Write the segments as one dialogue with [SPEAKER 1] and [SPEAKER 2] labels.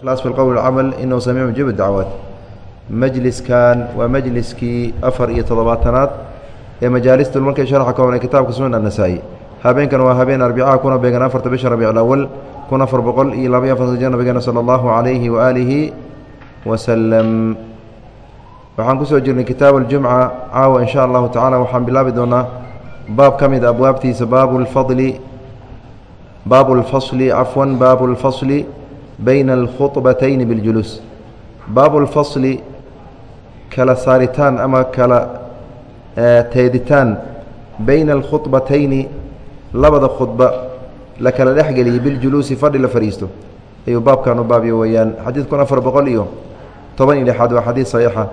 [SPEAKER 1] ikhlaas fi lqowl camal inahu samiic mujib dacwaat majliskan waa majliskii afar iyo toddobaatanaad ee majaalista markay sharxa ka hoonay kitaabka sunan annasaa-i habeenkan waa habeen arbicaha kuna beegan afarta bisha rabiic alawal kun afar boqol iyo laba iyo afartan jir nabigeena sala allahu calayhi waaalihi wasalam waxaan ku soo jirnay kitaab aljumca caawa in sha allahu tacala waxaan bilaabi doonaa baab ka mid abwaabtiisa baabu lfadli baabu lfasli cafwan baabu lfasli bayna alkhuطbatayni biاljuluus baabu lfasli kala saaritaan ama kala teeditaan bayna alkhuطbatayni labada khudba la kala dhexgeliyay biljuluusi fadhi la fadhiisto ayuu baabkan u baabyo weeyaan xadiidkun afar boqol iyo toban iyo lixaad waa xadiid saxiixa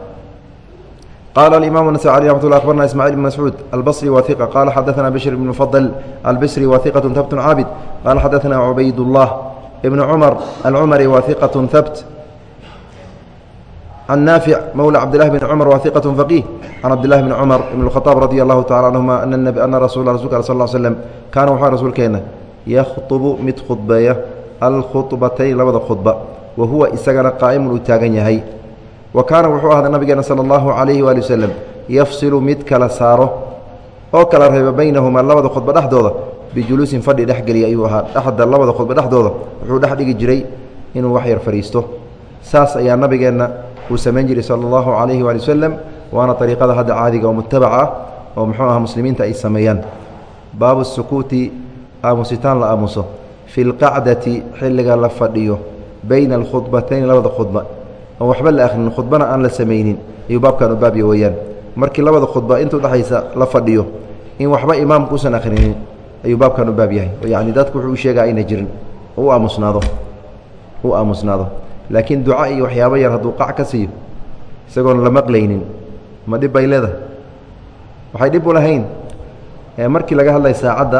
[SPEAKER 1] qala alimam النسائي عليه رحمة الله أخبرنا إسماعيل بن مسعود البصري وثيقة قال حدثنا بشر بن مفضل البصري وثيقة ثبت عابد قال حدثنا عبيد الله بن عمر العمري وثيقة ثبت عن نافع مولى عبد الله بن عمر وثيقة فقيه عن عبد الله بن عمر بن الخطاب رضي الله تعالى عنهما أن النبي أن رسول رسولك صلى الله عليه وسلم كان وحaa rasuulkeena يkhطب mid khudbeeya alkhuطبatayn labada khudba wa huwa isagana qaa'imun uu taagan yahay wa kaana wuxuu ahda nabigeena salى اllahu عalayhi waali waslem yafsilu mid kala saaro oo kala reeba baynahumaa labada khudba dhexdooda bijuluusin fadhi dhexgeliya ayuu ahaa. Dhexda labada khudba dhexdooda wuxuu dhex dhigi jiray inuu wax yar fadhiisto. Saas ayaa nabigeenna uu samayn jiray sala allahu calayhi waali wasalam waana ariiqada hadda caadiga oo mutabaca ah oo muxuu aha muslimiinta ay sameeyaan. Baabu sukuuti aamusitaan la aamuso. Fi lqacdati xilliga la fadhiyo. Bayna alkhudbatayni labada khudba. Oon waxba la akhrinin khudbana aan la samaynin. Ayuu baabkan u baabya weeyaan markii labada khudba inta udhexaysa la fadhiyo. In waxba imaamku usan akhrinin ayuu baabkan u baab yahay. Yacni dadku wuxuu u sheegaa ayna jirin. U aamusnaado. U aamusnaado. Laakiin duca iyo waxyaabo yar hadduu qac ka siiyo isagoon la maqlaynin ma dhib bay leedahay. Waxay dhib u lahayn markii laga hadlaya saacadda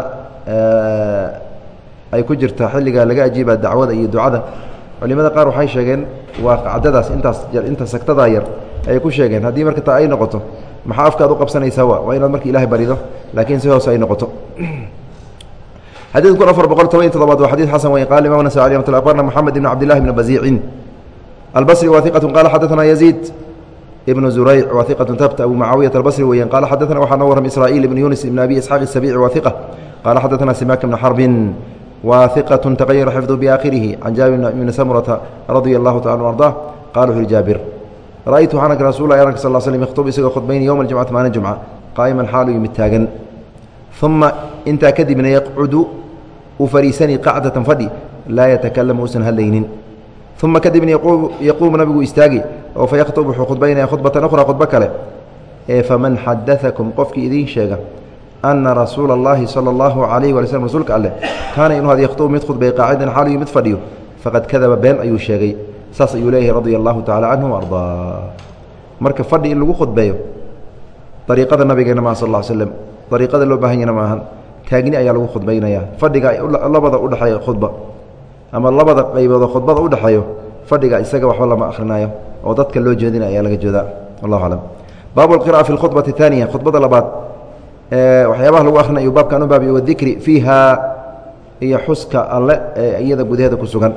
[SPEAKER 1] ay ku jirta xilliga laga ajiiba dacwada iyo ducada culimada qaar waxay sheegeen waa qacdadaas intaas inta sagtadaa yar ayay ku sheegeen. Haddii marka ta ay noqoto maxaa afkaad u qabsanaysaa? Wa waa inaad marka ilahay barido laakiin si hoose ay noqoto xadيث kun afar boqol toban iyo todobaad waa xadيث xasan wey qala imam نسي عليه رحمة الله أخبرنا محمد بن عبد الله بن بزيع البصري وثيقة قال حدثنا يزيد بن زريع وثيقة ثبت أبو معاوية البصري ويان قال حدثنا وxaa noo warram إسرائيل بن يونس بن أبي إسحاق السبيع وثيقة قال حدثنا سماك بن حرب وثقة تغير حفظه بآخره عن جابر بن سمرة رضي الله تعالى وأرضاه قال وxu جابر رأيت waxaan ark رasuل الله صلى اه سلم يخطب isagoo khudbayn يوم الجمعة maalin جمعة qaaئما xaalu yimid taagan uma intaa kadibna yaqcudu uu fadhiisani qacdatan fadhi laa yatakalam uusan hadlaynin uma kadibna yaquumu nabigu istaagi oo fayakhtub wuxuu khudbaynaya khudbatan okhra khudbo kale ee faman xadaakum qofkii idiin sheega ana rasuula اllahi sala اllahu alayh wala slm rasuulka alleh kaana inuu had yakhtubu mid khudbay qaacidan xaaliyu mid fadhiyo faqad kadaba been ayuu sheegay saas ayuu leeyahay radia allahu tacala canhu ardaa marka fadhi in lagu khudbeeyo ariiqada nabigeena maa sal slam dariiqada loo baahan yana maahan. Taagni ayaa lagu khudbaynaya fadhiga labada udhexeeya khudba. Ama labada qayboodoo khudbada udhexeeyo fadhiga isaga waxba lama akhrinayo. Oo dadka loo jeedina ayaa laga jeedaa. Wallahu aclam baabu alqira'a fi lkhudbati taaniya khudbada labaad. Waxyaabaha lagu akhrinayo baabkan u baabiyo wadikri fiiha iyo xuska alle ee iyada gudaheeda ku sugan.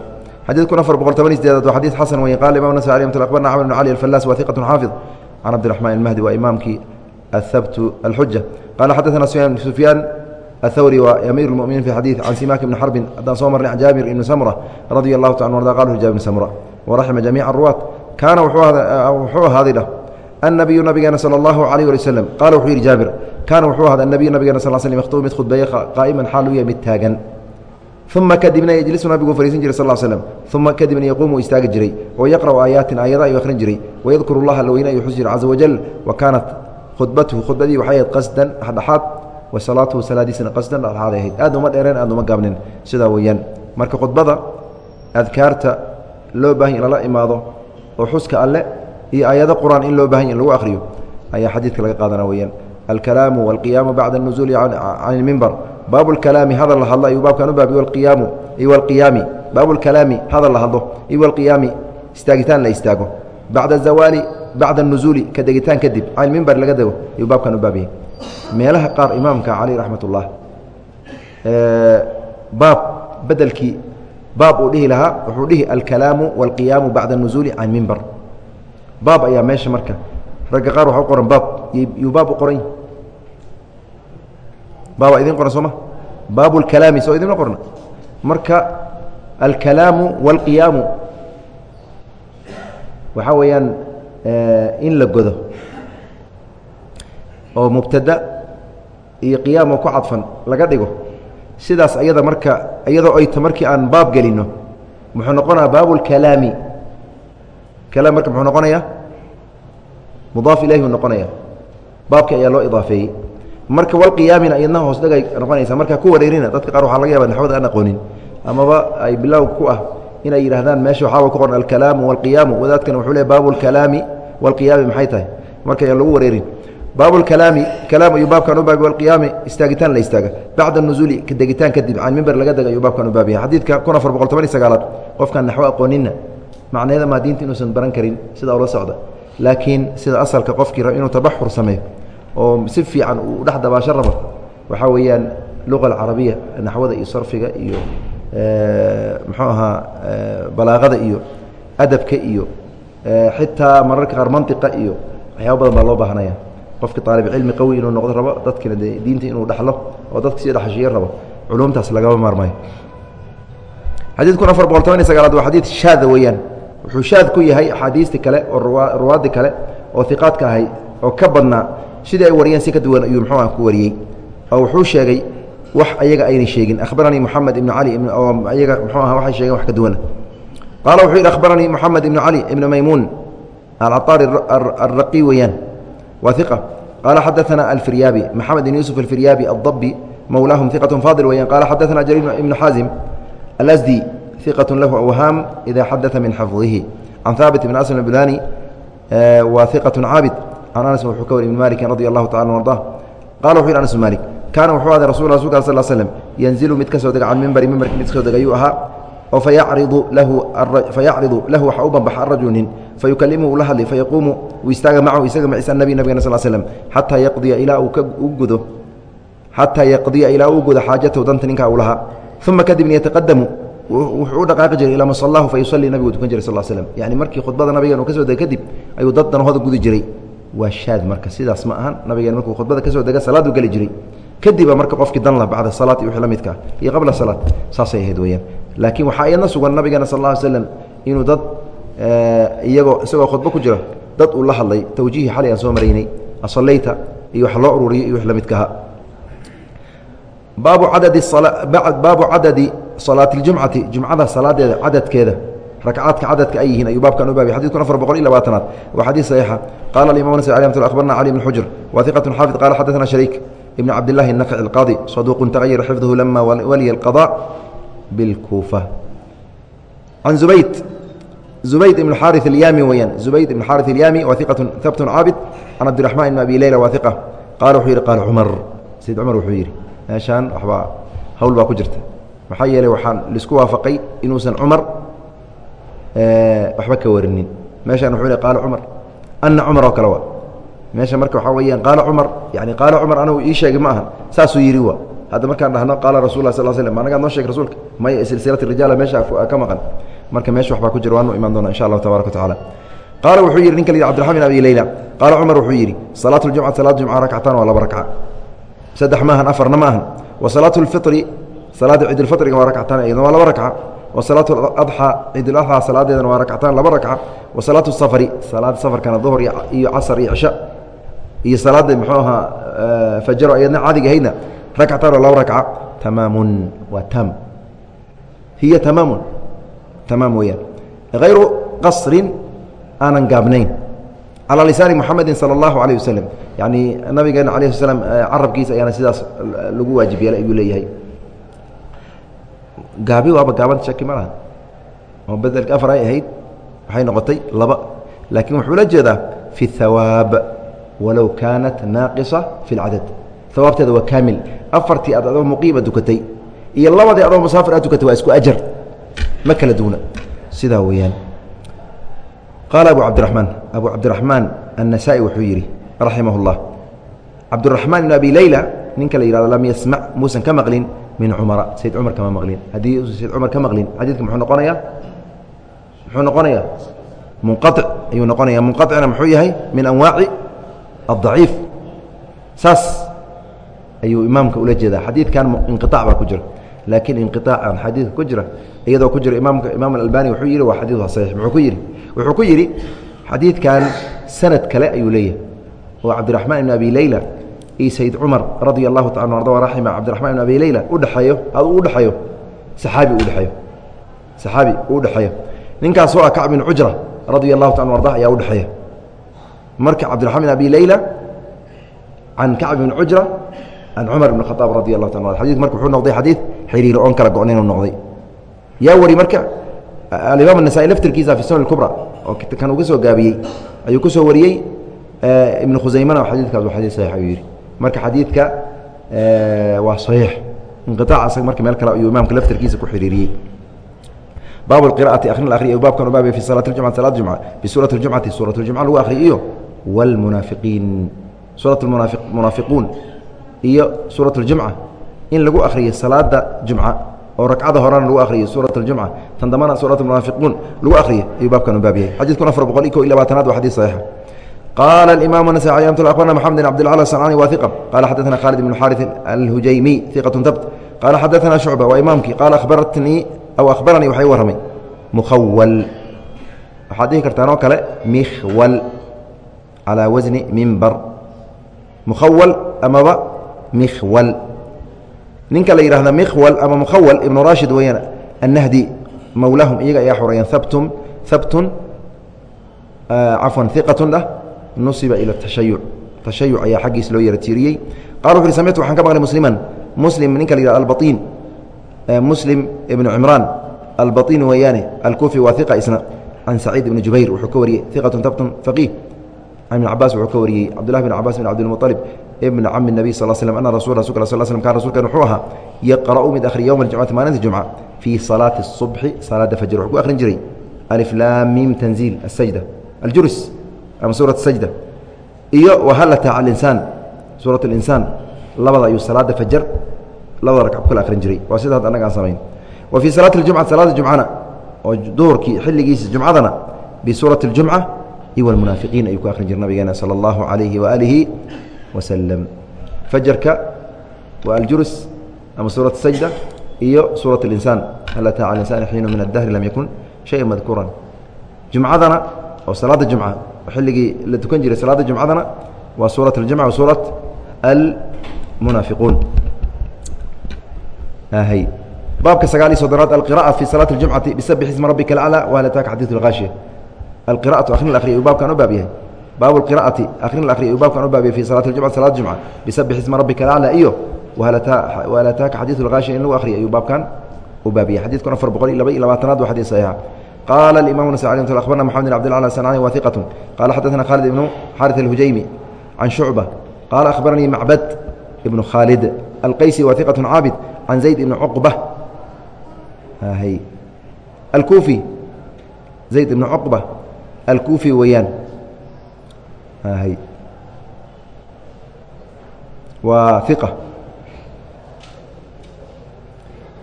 [SPEAKER 1] Xadiidkun afar boqol toban iyo waa xadiis xasan weyn qaala imam nasai alay mtl akbarna bn cali alfallaas waa xaafid. Can cabdiraxmaan ilmahdi waa imaamkii athabtu alxuja qala xadaثna سfyaan الthwrي waa amiir الmؤminiin في xadيث can simak بn xrbin haddaan soo marnay can jaabir ibni samرة radي الlahu taala arda qal jabir بn samرة waraxima jamiiع الruwaat kaana wuxuu ahaaday dhah النabiyu nabigeena salى الlahu عalيه alي wsلم qala wuxuu yihi jaabir kaana wuxuu ahaaday الnabiyu nabigeena sal sلم ykhطbu mid khudbeeye qaa'iman xaal u yahay mid taagan uma kadibna yejlisu nabigu fariisan jiray sal slm uma kadibna yaquumu istaagi jiray oo yaqra'u aayaatin aayada ayuu akhrin jiray wayadkuru llaha alla weyne ayuu xus jiray caza wajal wa kaanat khudbatuhu khudbadii waxay ahayd qasdan dhexdhexaad wa salaatuhu salaadiisana qasdan dhexdhexaaday ahayd. Aad uma dheereen aad uma gaabnin. Sidaa weeyaan. Marka khudbada adkaarta loo baahan in lala imaado oo xuska alle iyo aayado qur'aan in loo baahan in lagu akhriyo ayaa xadiidka laga qaadana weyaan alkalaamu walqiyaamu bacda anuzuuli can ilmimbar baabu lkalaami hadal la hadlo ayuu baabkan u baabiy wlqiyaamu iyo alqiyaami baabu lkalaami hadal la hadlo iyo alqiyaami istaagitaan la istaago. Bacda zawaali bacda anuzuuli ka degitaan kadib can ilmimbar laga dego ayuu baabkan u baabiyey meelaha qaar imaamka cali raxmat ullah baab bedelkii baab uu dhihi lahaa wuxuu dhihi alkalaamu wاlqiyaamu bacda الnuzuuli can mimber baab ayaa meesha marka ragga qaar waxa u qoran baab yuu baab u qoran baaba idin qoran sooma baab اlkalaami soo idinma qorna marka alkalaamu wاlqiyaamu waxaa weeyaan in la godo. Oo mubtada iyo qiyaam oo ku cadfan laga dhigo. Sidaas ayada marka iyadoo ay ta markii aan baab gelino muxuu noqonaya baabu اlkalaami kalaam marka muxuu noqonayaa mudaaf ilahi uu noqonaya. Baabka ayaa loo idaafeeyey. Marka walqiyaamina iyadna hoos dhegay noqonaysa. Marka ku wareerina dadka qaar waxaa laga yaba naxwada aan aqoonin. Amaba ay bilow ku ah inay yidhaahdaan meesha waxaaba ku qoran alkalaamu walqiyaamu. Wadaadkan wuxuu le baabu lkalaami walqiyaami maxay tahay? Marka ayaan lagu wareerin. Baabukalaami kalaam ayuu baabkan u baabi walqiyaami istaagitaan la istaaga. Bacda nuzuuli degitaan kadib can mimber laga dega ayuu baabkan u baabiya xadiidka kun afar boqol toban iyo sagaalaad qofkaan naxwo aqooninna macnayada maa diinta inuusan baran karin sidaa ula socda. Laakiin sida asalka qofkii inuu tabaxur sameeyo oo si fiican uu dhex dabaasho rabo waxaa weeyaan luqa alcarabiya naxwada iyo sarfiga iyo muxuu ahaa balaaqada iyo adabka iyo xitaa mararka qaar mantiqa iyo waxyaaba badan baa loo baahanaya qofki aalibcilmi qawi inuu noqdo rabo dadkina de diinta inuu dhexlo oo dadka si dhexashiye rabo culumtaas lagama maarmayo xadid kun afar boqol toban iyo sagaalaad waa xadiid shaada weeyaan. Wuxuu shaad ku yahay axaadiisti kale oo ruwaadi kale oo iqaadka ahay oo ka badnaa sidii ay wariyeen si ka duwan ayuu mxuuah ku wariyey. Oo wuxuu sheegay wax ayaga ayna sheegin. Akhbaranii moxamed ibnu cali oo ayaga mxuu ka duwana qaala wuxuu yidhi akhbaranii moxamed ibnu cali ibnu maymuun alcaطaari arraqi weeyaan. Wa iqa qaala xadaana alfiryaabi maxamed ibn yuusuf alfiryaabi addabi mowlaahum iqat faadil weyaan qaala xadaana jariir ibnu xaazim alasdi iqat lahu awhaam ida xadaa min xafdihi. Can haabit ibn aslam bulani wa iqat caabid. Can anas wuxuu ka wari ibn maliki radi allahu tacala arda qala wuxu yhi anas bn malik kaana wuxuu aday rasul rasulka sal slm yanzilu mid ka dega can mimbari mimbarki mid ka soo dega ayuu ahaa oo fayacridu fayacridu lahu waxa u banbaxa arajulu nin fayukalimuhu ula hadli fayaquumu uu istaaga macahu isaga maciisa nabi nabigana sal slm xataa yaqdiya ilaa uu ka u gudo xataa yaqdiya ilaa uu gudo xaajatahu danta ninkaa uu lahaa uma kadibna yataqadamu wuxuu u dhaqaaqi jiray ilaa masalaahu fayusallii nabigu tukan jiray sal slm yani markii khudbada nabigan uu dega kadib ayuu dad danahooda gudi jiray waa shaad marka sidaas ma ahan nabigeen markuu khudbada ka dega salaadu geli jiray kadiba marka qofkii danla bacda salaati wii la midkaa iyo qabla salaad saasay ahayd weyaan laakiin waxaa iyadna sugan nabigeena sal alla ly slam inuu dad eh, iyagoo isagoo khudbo ku jira dad uu la hadlay tawjiihi xalay aan soo maraynay asaleyta iyo wax loo ururiyo iyo wix la midkaha baabu cadadi baabu cadadi salaati اljumcati jumcada salaadeeda cadadkeeda ragcaadka cadadka ay yihiin ayuu baabkan u baabay xadidkun afar boqol iyo labaatanaad. Waa xadiid saxiixa. Qaala alimamu nasai alay amat barna cali bn xujr wa iqatu xaafid qaala xadana shariik. ibn cabdillahi الnaqci اlqaadi saduuq tagayara xifduhu lama waliya اlqaضاء bilkuufa can zubayd zubayd ibn xaari اlyami weyaan zubayd ibn xaari اlyami wa iqat habtun caabid can cabdiraxman ibn abi leyla wa iqa qaala wuxuu yihi qaala cumar sayid cumar wuxuu yidhi meeshaan waxbaa hawl baa ku jirta maxaa yeelay waxaan laisku waafaqay inuusan cumar waxba ka warinin meeshaan wuxuu le qaala cumar ana cumar oo kale wa meesha marka waxaa weyaan qaala cumar yani qaala cumar anigu ii sheegay ma ahan saasuu yidhi wa. Hadda markaan dhahno qaala rasul lah sal slm anagaad noo sheeg rasuulka? May silsilati rijaala meesha ka maqan. Marka meesha waxbaa ku jira waanu imaan doona insha allahu tabarak wa tacala qaala wuxuu yidhi ninka la yidhi cbdiraxman abi leyla qaala cumar wuxuu yidhi salaatu ljumcati salaat jumca rakcatan waa laba rakca. Saddex maahan afarna ma ahan wa salaatu lfiri salaada ciidulfitriga waa rakcatan iyadna waa laba rakca. Wa salaatu adxaa ciiduladxaa salaadeedana waa rakctaan laba rakca. Wa salaatu safari salaada safarkana duhur iyo casar iyo cisho iyo salaada mxuu ahaa fajaro ayadna cadigahayna rakcatan oo laba rakca tamaamun waa tam. Hiya tamaamun tamaam weeyaan. Hayru qasrin aanan gaabnayn calaa lisaani muxamedin sala allahu alayh wasalam yacni nabigeena alah sl carabkiisa ayaana sidaas lagu waajib yeelay ayuu leeyahay. Gaabi waaba gaabanta shaki ma laha. Oo bedelka afar ay ahayd waxay noqotay laba. Laakiin wuxuu la jeedaa fi hawaab walow kaanat naaqisa fi اlcadad hawaabteeda waa kaamil. Afartii aad adoo muqiima dukatay iyo labadii adoo musaafir aad dukatay waa isku ajar. Ma kala duuna sidaa weeyaan. Qaala abu cabdiraxmaan. Abu cabdiraxmaan annasaa'i wuxuu yidhi raximah اllah cabduraxmaan ibn abi leyla ninka la yihahdo lam yasmac muusan ka maqlin min cumara. Sayd cumar kama maqlin. Haddii usan cumar ka maqlin xadiidka muxuu noqonayaa? Muxuu noqonayaa? Munqaic ayuu noqonaya munqaicna muxuu yahay? Min anwaaci addaciif. Saas ayuu imaamka ula jeedaa. Xadiidkan inqiaac baa ku jira. Laakiin inqiaacan xadiidka ku jira iyadoo ku jira imaamka imaam alalbani wuxuu yidhi waa xadiidu saxiix. Muxuu ku yidhi wuxuu ku yidhi xadiidkan sanad kale ayuu leeyahay. Oo cabdiraxmaan ibn abi leyla iyo sayd cumar radia allahu taala arda raxima cabdiraxmaan ibn abi leyla udheeeyo udhexeeyo saxaabi udheeeyo saxaabi u udhexeeyo ninkaasoo ah kacb bin cujra radia allahu taala arda ayaa udhexeeya marka cabdiraxmaan bin abi leyla can kacb bn cujra can cumar bn khaaab radi allah ta xadii marka wuxuu noqday xadiid xiriir oon kala go-nayn u noqday. Yaa wari marka alimaam anasai laftirkiisa fi sunan kubra oo kan uga soo gaabiyey ayuu ku soo wariyey eh, ibnu khusaymana xadiidkaas waa xadii saxiix ayuu yidhi. Marka xadiidka eh, waa saxiix. Inqiaac asag marka meel kale ayuu imaamka laftirkiisa ku xiriiriyey. Baabu qiraati akhrin la baabkan u fi salaati jumcati salaat jumca bi suurati jumcati suurat jumca lagu akhriya iyo wاlmunaafiqiin suuraة munaafiquun iyo suuraة اljumca in lagu akhriyo salaada jumca oo ragcada horena lagu akhriyo suuraة اljumca tan dambana suuraة munaafiquun lagu akhriyo ayuu baabkan u baab yahay xadidkun afar boqol iyo ko iyo labaatanaad waa xadid saxiixa qaala اimaam النasائي amt akhbarna mxamed بn abdilclى صنcani wa iqa qala xadaثna khaalid بn xاariث alhujaymi iqaة tabt qala xadaثna shucba waa imaamkii qaala abartnii aw akhbaranii waxay warramay mukhawal waxaad dhihi kartaan oo calى wasni mimbar mukhawal amaba mikhwal ninka la yihahda mikhwal ama mukhawal ibnu raashid weyaan annahdi mawlahum iyaga ayaa xoreeyeen abtum habtun cafwan iqatun ah nusiba ila tashayuc tashayuc ayaa xaggiis loo yara tiiriyey qala wuxu uhi waxaan ka maqlay musliman muslim ninka la yihahda albatiin muslim ibnu cimraan albatiin weeyaane alkuufi waa iqa isna can saciid ibni jubayr wuxuu ka wariyey iqatun n cabaas wuxuu ka wariyey cabdulahi bn cabaas bin cabdilmualib ibn cami nebiy sal slam ana rasu rasulk sal slm kaan rasuulkan wuxuu ahaa yaqra'u mid akhriya yowma aljumcati maalinta jumca fii salaati subxi salaada fajr wuxuu ku akhrin jiray aliflaamiim tanziil asajda aljurus ama suurat sajda iyo wahalata alinsaan suurat alinsaan labada ayuu salaada fajar labada ragcab kala akhrin jiray waa sida hadda annaga aan samayn wa fii salaati ljumca salaada jumcana oo duhurkii xilligiisa jumcadana bisuurati اljumca iyo wlmunaafiqiin ayuu ku akhrin jiray nabigeena salى اllahu عalayhi waalihi waslm fajarka waa aljurus ama suuraة sajda iyo suuraة اlinsaan hal ataa cala insani xiinu min adahri lam yakun shaya madkuuran jumcadana oo salaada jumca xilligii la tukan jiray salaada jumcadana waa suuraة اljumca wa suuraة almunaafiquun hy baabka sagaal iyo soddonaad alqirاءة fi salaaةi اljumcati bisabix isma rabika اlaclى whal ataaka xadiiث اlhaashiya alqira'atu akhrin akhriya uu baabkan u baab yahay baabu اqira'ati akhrin akhriya uu baabkan u baabyahy fi salaati اljumca salaad jumca bisabix isma rabbika alaclى iyo whal ataaka xadiiث اlhaashiya in lagu akhriya ayuu baabkan u baab yahay xadidkun afar boqol iyo laba iyo labaatanaad waa xadid saxiixa qaala اimam nas akhbarna mxamed bn abdilclى sanani wa iqat qala xadaثna khaalid ibnu xariث اlhujaymi can shucba qaala akhbaranii macbad ibnu khaalid alqaysi wa iqaة caabid can zayd ibni cuqba alkuufi zayd ibni cuqba alkuufi weeyaan waa iqa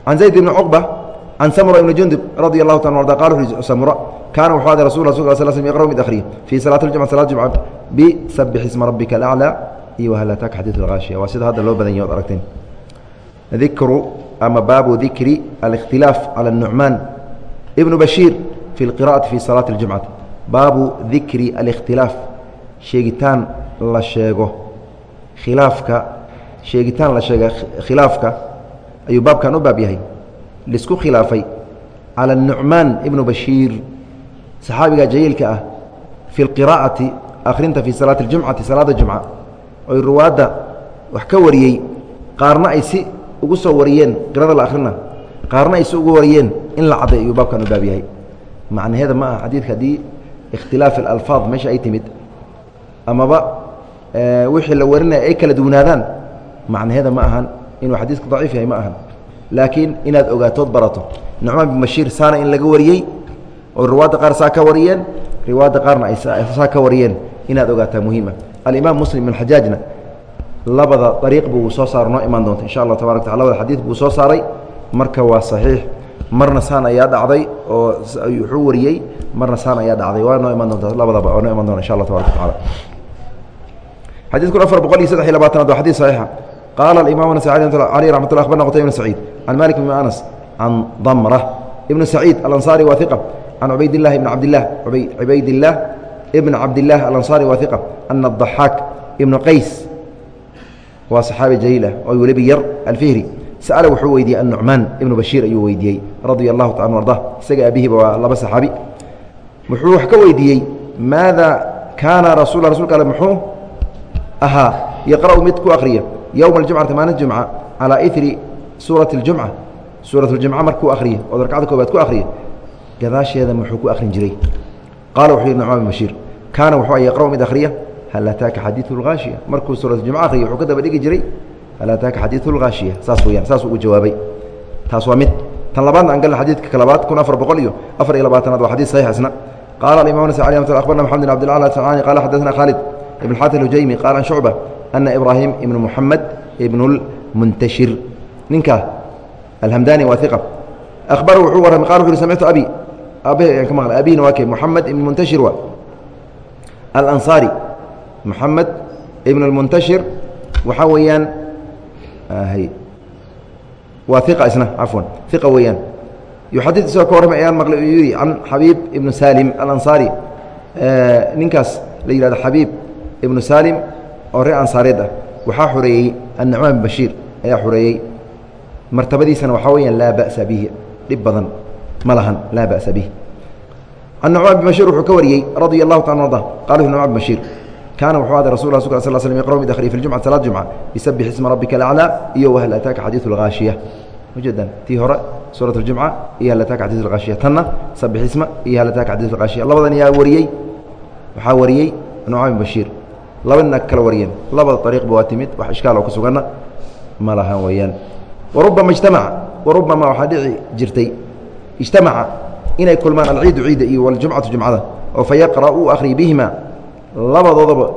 [SPEAKER 1] can zayd ibni cuqba can samura ibni jundub radi allahu ta arda qala wuxu samura kaana wuxuu aday rasul rasul sl slm yaqra'u mid akhriya fii salaati اljumca salat jumca bisabix isma rabbika alaclى iyo wahal ataaka xadiiث اlhaashiya waa sida hadda loo badan yahy od aragteen dikru ama baabu dikri alikhtilaaf calى الnucmaan ibnu bashiir fi اlqira'ati fi salaati اljumcati baabu dikri alikhtilaaf. Sheegitaan la sheego. Khilaafka sheegitaan la sheega khilaafka ayuu baabkan u baab yahay. Lisku khilaafay cala nucmaan ibnu bashiir saxaabiga jayiilka ah fi اlqiraa'ati akhrinta fi salaati اljumcati salaada jumca oy ruwaadda wax ka wariyey qaarna ay si ugu soo wariyeen qirada la akhrina qaarna ay si ugu wariyeen in la cadday ayuu baabkan u baab yahay. Macnaheeda ma aha xadiidka haddii ikhtilaaf alalfaad meesha ay timid amaba wixii la warinaya ay kala duwnaadaan macnaheeda ma ahan inuu xadiidku daciif yahay ma ahan laakiin inaad ogaatood barato nucmaan bin bashiir saana in laga wariyey oo riwaadda qaar saa ka wariyeen riwaadda qaarna ay saa ka wariyeen inaad ogaataa muhiima alimaam muslim bin xajaajna labada ariiq buu soo saaro noo imaan doonta insha allah tabarak taala labada xadiid buu soo saaray marka waa saxiix marna saan ayaa dhacday oo wuxuu wariyey marna saan ayaa dhacday. Waa noo iman doontaa labadaba noo iman doona insha allah tabaraka watacaala xadiid afar boqol iyo saddex iyo labaatanaad waa xadiid saxiixa. Qaala alimaam ibnu sacid caleyh raxmat llah akhbarna qutayba ibnu saciid can malik ibni anas can damra. Ibnu saciid alansaari waa hiqa can cubaydillahi ibni cabdilah cubaydillaah ibn cabdillaah alansaari waa hiqa ana adaxaak ibnu qays. Waa saxaabi jaliilah oo weliba yar alfihri sa'ala wuxuu weydiiyey النucmaan ibnu bashiir ayuu weydiiyey radia الlahu taala an arضa isaga abihiba waa laba saxaabi wuxuu wax ka weydiiyey maada kaana rasul rasulka ale muxuu ahaa yaqra'u mid ku akhriya yowma aljumcati maalin jumca calaa iri suurati اljumca suurat اljumca markuu akhriya ood ragcada koobaad ku akhriya gadaasheeda muxuu ku akhrin jiray qaala wuxuu yihi nucmaan bin bashiir kaana wuxuu yaqra'u mid akhriya hal ataaka xadiiu اlhaashiya markuu suurat اljumca akhriya wuxuu ka daba dhigi jiray hal ataaka waxaa weeyaan waa iqa isna cafwan iqa weeyaan. Yuxadid isagoo ka warramay ayaan maqlay uu yidhi can xabiib ibnu salim alansaari ninkaas la yihahdo xabiib ibnu salim oo reer ansaareed ah. Waxaa xoreeyey annucmaan bin bashiir ayaa xoreeyey martabadiisana waxaa weyaan laa ba'sa bihi. Dhib badan ma lahan laa ba'sa bihi. Can nucmaan bin bashiir wuxuu ka wariyey radia allahu taala arda qala nucmaan bin bashiir kaana wuxuu aday rasul sl sl sl yaqrau mid akhriya fi ljumcati salaad jumca bisabbix isma rabbika alaclaa iyo wahal ataaka xadiidu alghaashiya ujeedaan tii hore suurat aljumca iyo hal ataaka xadiidu alghaashiya tanna sabbix isma iyo hal ataaka xadiidu alghaashiya labadan yaa wariyey waxaa wariyey nucmaan bin bashiir labadina kala wariyeen labada ariiqba waa timid wax ishkaal oo ku suganna ma lahan weeyaan warubama ijtamaca warubama waxaa dhici jirtay ijtamaca inay kulmaan alciidu ciidda iyo waljumcatu jumcada oo fa yaqra uu akhri bihima labadoodaba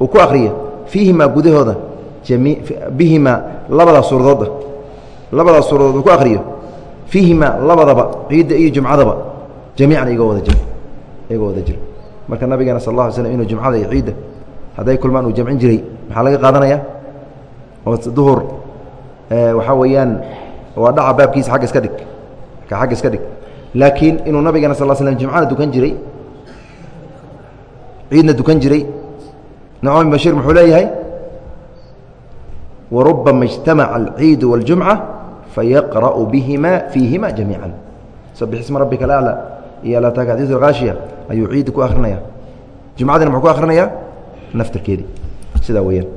[SPEAKER 1] uu ku akhriya fiihimaa gudahooda bihimaa labadaas suuradooda labadaas suuradood uu ku akhriyo fiihimaa labadaba ciidda iyo jumcadaba jamiican igoo wada jir iyagoo wada jira marka nabigeena sal alla alay slm inuu jumcada iyo ciidda hadday kulmaan uu jamcin jiray maxaa laga qaadanaya? Oo duhur waxaa weeyaan waa dhaca baabkiisa agga iska dhig agga iska dhig. Laakiin inuu nabigeena sal slm jumcana dukan jiray ciidna dukan jiray nucmaan bin bashiir muxuu leeyahay warubama اجtamaca alciidu wاljumca fayaqra'u bihima fiihima jamiica sabix isma rabbika alaclى iyo alataaka xadiis alkhaashiya ayuu ciidda ku akrinaya jumcadina muxuu ku akrinaya naftarkeedii sidaa weyaan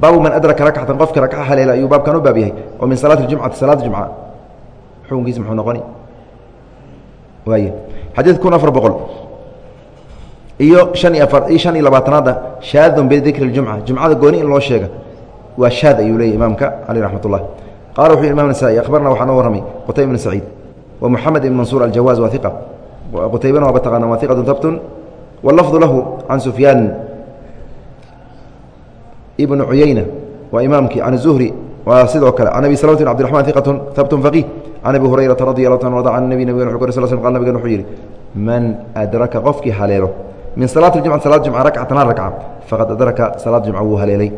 [SPEAKER 1] baabu man adraka rakcatan qofka rakca haleela ayuu baabkan u baab yahay oo min salaati اjumcati salaada jumca xukunkiisa muxuu noqoni waay xadiid kun afar boqol iyo an iyo aar iyo han iyo labaatanaada shaadun bidikri jumca jumcada gooni in loo sheega waa shaad ayuu leeyay imaamka cali ramat ullah qala wuxu imam nasaai akhbarna waxaa noo warramay qutayba ibn saciid wa moxamed ibn mansuur aljawaaz waa iqa qutaybana waaba taqaana waa iqatun habtun wاlafdu lahu can sufyaan ibnu cuyeyna waa imaamkii can zuhri waa sidoo kale can abi salamatin abdiraman iqatun habtun faqih. Can abi hurayrata radi a ta arda an nabi nabig wu sl sl qal nabigan wuxuu yidhi man adraka qofkii haleelo min salaati اjumcati salaad jumca rakcatan hal rakca faqad adraka salaad jumca wuu haleelay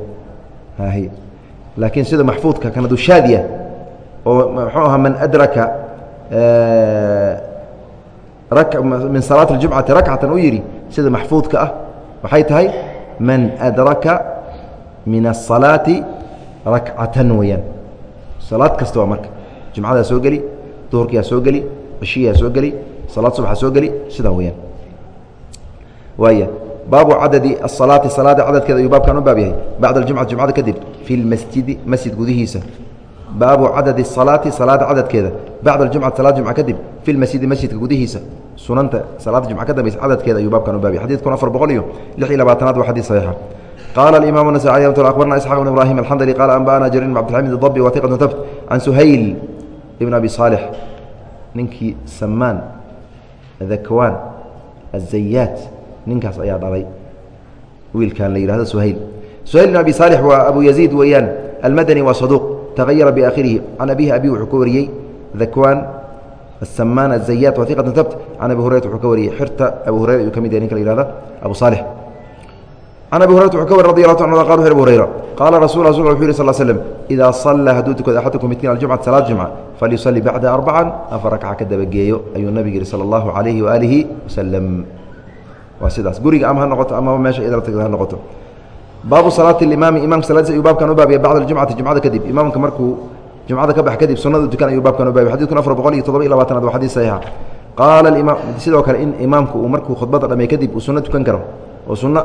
[SPEAKER 1] laakiin sida maxfuudka kana dushaadiya oo muxuu ahaa man adraka min salaati اjumcati rakcatan u yidhi sida maxfuudka ah waxay tahay man adraka min الصalaati rakcatan weeyaan salaad kasta waa marka jumcadaa soo geli duhurkiyaa soo geli cishiyaa soo geli salaad subaxa soo geli sidaa weyaan waaya baabu cadadi الصalaati salaada cadadkeeda ayuu baabkan u baab yahay bacda اjumcati jumcada kadib fi اlmasjidi masjid gudihiisa baabu cadadi الصalaati salaada cadadkeeda bacda اjumcati salaad jumca kadib fi lmasjidi masjidka gudihiisa sunanta salaada jumca ka dambaysa cadadkeeda ayuu baabkan u baab yahay xadid kun afar boqol iyo lix iyo labaatanaad waa xadid saxiixa qala imam النسائي أخبرna isحاq بن ibrahim الxandلي qال أنbأna jrيr بن cبدالحمid الضبي وثiqة tbt عan سhayl بن أbi صالح ninkii samaan dakwan الزayaat ninkaas ayaa dhalay. Wiilkan la yihahdo shayl suhayl bn abi saalix waa abu yaziid weeyaan. Almadani waa saduuq. Tagayara biaakhirihi. Can abihi abi wuxuu ka wariyey. Dakwaan asamaan azayaat wa iqatan tabt can abi hurayrat wuxuu ka wariyey. Xirta abu hurayra ayuu ka mid yahay ninka la yihahda abu saalix. Can abi hurayrat wuxuu ka wari radi allahu ta qa wuxu abu hurayra qaala rasul rasulka wuxu yhi sal slm idaa sallaa hadduu tukado axadukum midkiin aljumcata salaad jumca falyusalli bacda arbacan afar rakca ka dabageeyo ayuu nabigu yihi sala allahu calayhi waaalihi wasalam waa sidaas. Guriga ama ha noqoto amaba meesha idala tagda ha noqoto. Baabu salaati imaami imamka salaadiis ayuu baabkan u baabaya bacda aljumcati jumcada kadib. Imaamka markuu jumcada ka bax kadib sunada tukan ayuu baabkan u baabay xadidkun afar boqol iyo toddoba iyo labaatanaad waa xadiis saxiixa. Qaala imaam sidoo kale in imaamku uu markuu khudbadda dhamey kadib uu sunno tukan karo oo sunno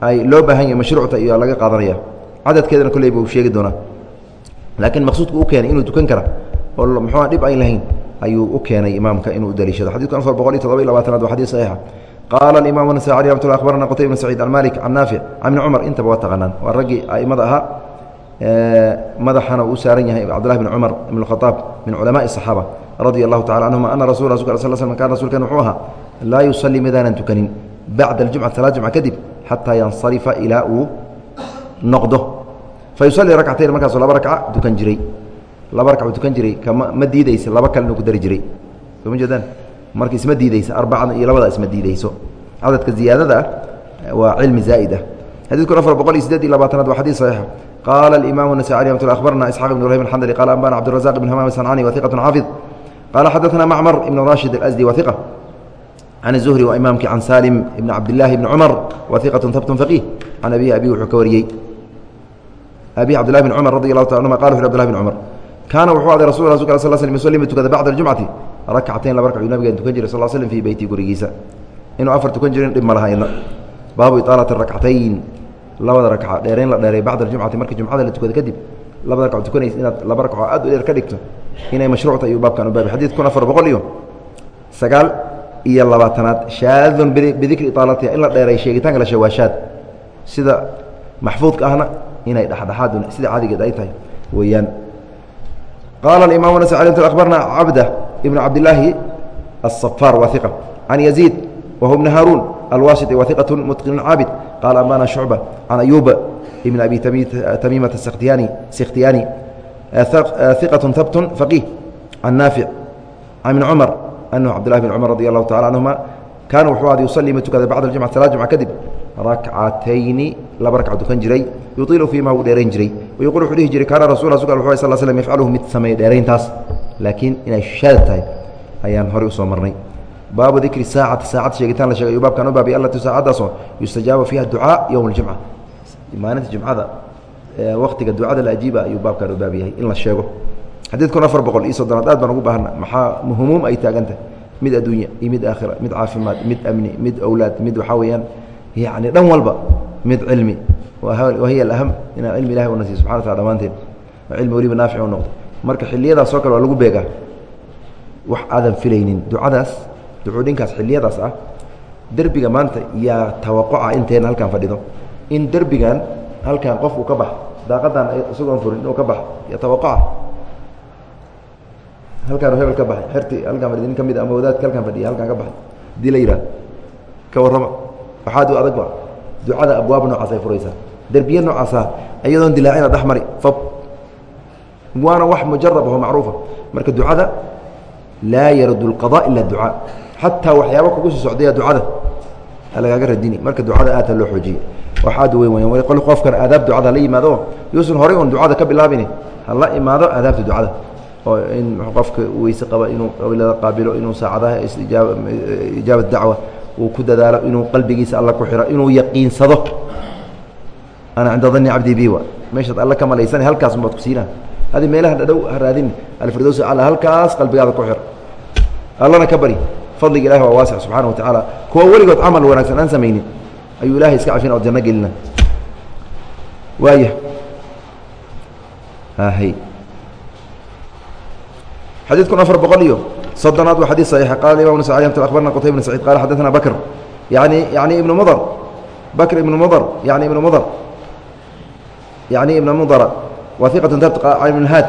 [SPEAKER 1] ay loo baahan yahay mashruucta iyo laga qaadanaya. Cadadkeedana kolleyba uu sheegi doonaa. Laakiin maqsuudku u keenay inuu tukan kara oo muxuua dhib ayn lahayn ayuu u keenay imaamka inuu daliishado. Xadidkun afar boqol iyo toddoba iyo labaatanaad waa xadiis saxiixa qaala imaam nasaai amt abarana qtay bn saciid an malik an bn cumar intaba waa taqaanaan waa raggii aimada ahaa madaxana uu saaran yahay cabdulahi bn cumar ibn khaaab min culamaai saxaaba radia allahu tacala canhuma ana rasul kan rasulkan wuxuu ahaa laa yusalii midaanan tukanin bacda jumcati salaad jumca kadib xataa yansarifa ilaa uu noqdo fayusalii rakcatayn markaasuu laba raka tukan jiray laba raka tukan jiray ma diidaysa laba kalena ku dari jiray soo jeedaan marka isma diideysa arbacada iyo labada isma diideyso cadadka ziyaadada ah waa cilmi zaa'id ah xadidkun afar boqol iyo sideed iyo labaatanaad waa xadiis saxiixa qaala alimamu nasai alي mat akhbarna isxaaq ibn ibrahim alxandali qala ambana cabdirazaq ibn hamam sancani wa iqatu xaafid qaala xadaثna macmar ibn rashid alasdi wa iqa can الzuhri waa imaamkii can salim ibn cabdillahi ibni cumar wa iqatu habtun faqiih can abihi abi wuxuu ka wariyey abi cabdillahi bn cumar radi allahu ta anuma qala wuxu abdillahi bn cumar kaana wuxuu aday rasul rasulka sl sl yusallimu tukada bacda aljumcati rakcatayn laba ragc uu nabigen tukan jiray sal slm fii beyti gurigiisa inuu afar tukan jirin dhib ma laha baabu iطaalati rakcatayn labada rakca dheerayn la dheeray bacda aljumcati marka jumcada la tukado kadib labada rakc tukanaysa inaad laba rakco aad u dheer ka dhigto inay mashruucta ayuu baabkan u baabay xadid kun afar boqol iyo sagaal iyo labaatanaad shaadun bidikri iطaalatiha in la dheeray sheegitaanka la shawaashaad sida maxfuudka ahna inay dhexdhexaad sida caadigeed ay tahay weeyaan qaala imam nas abarna cabda ibn cabdilaahi aلصafaar wa iqa can yaziid wahu bn haaruun alwasiti wa iqaة mutqinu caabid qaala ambana shucba can ayuba ibn abi tamiimata skhtiyani sikhtiyaani iqaة habtun faqiih can naafic can ibn cumar anahu cabdillahi bn cumar radi allahu tacala canhuma kaana wuxuu ad yusalii ma tukada bacda aljumca salaa jumca kadib rakcatayni laba rakca tukan jiray yuiilu fiima wuu dheerayn jiray. Wayqul wuxuu dhihi jiray kaana rasul wuxu sal slm yafcaluhu mid sameeya dheerayntaas. Laakiin inay shaada tahay ayaan horey u soo marnay. Baabu dikri saacati saacad sheegitaan la shegay ayuu baabkan u baabay allati saacaddaasoo yustajaaba fiiha ducaa yowma aljumca maalinta jumcada waktiga ducada la ajiiba ayuu baabkan u baab yahay in la sheego. Xadiid kun afar boqol iyo soddonaad aad baan ugu baahana. Maxaa humuum ay taagantahay mid adduunya iyo mid aakhira mid caafimaad mid amni mid awlaad mid waxaa weeyaan yani dhan walba mid cilmi. Wahiy aham inaan cilmi ilahi una siiy subxana wataala dhammaanteen cilmi weliba naafic u noqdo. Marka xiliyadaas oo kale waa lagu beegaa. Wax aadan filaynin. Ducadaas ducuudhinkaas xiliyadaas ah derbiga maanta yaa tawaquca inteena halkaan fadhido. In derbigan halkaan qof uu ka bax daaqadan isagoon furin inuu ka bax ya tawaquca halkaan hebel ka baxay xerti halkaan fadhi nin ka mid ama wadaadka halkaan fadhiya halkaan ka baxay. Hadii la yidhah ka warrama waxaad u adag ba ducada abwaab noocaas ay furaysaa derbiye noocaasa iyadoon dilaacina dhex mari fab waana wax mujarab oo macruufa marka ducada laa yaradu اlqada ila ducaa xataa waxyaaba kugu soo socdaya ducada lagaaga radini marka ducada aadta loo xoojiyey wax aad weyn weyan qofkan aadaab ducada la yimaado yuusan horay un ducada ka bilaabini hala imaado aadaabta ducada oo in qofka weyse qaba inuu qabilada qaabilo inuu saacadaha ijaabat dacwa uu ku dadaalo inuu qalbigiisa alla ku xiro inuu yaqiinsado. Ana cinda dani cabdi biwa meeshaad alla ka malaysana halkaas baad ku siinaa adi meelaha dhadhow ha raadin. Alfirdows alla halkaas qalbigaada ku xir allana ka bari. Fadliga ilahi waa waasic subxana wa tacaala kuwa weligood camal wanaagsan aan samaynin ayuu ilahay iska cafina oo janno gelina. Waaya hy xadiid kun afar boqol iyo soddonaad waa xadيث صحيح qala imam س أخbarna qtayb بن سعيid qala xadثna bkr yani yani ibn mdr bkr ibn mdr yani ibn mdr yani ibn mdra wa ثiqaة tabt ibn اhaad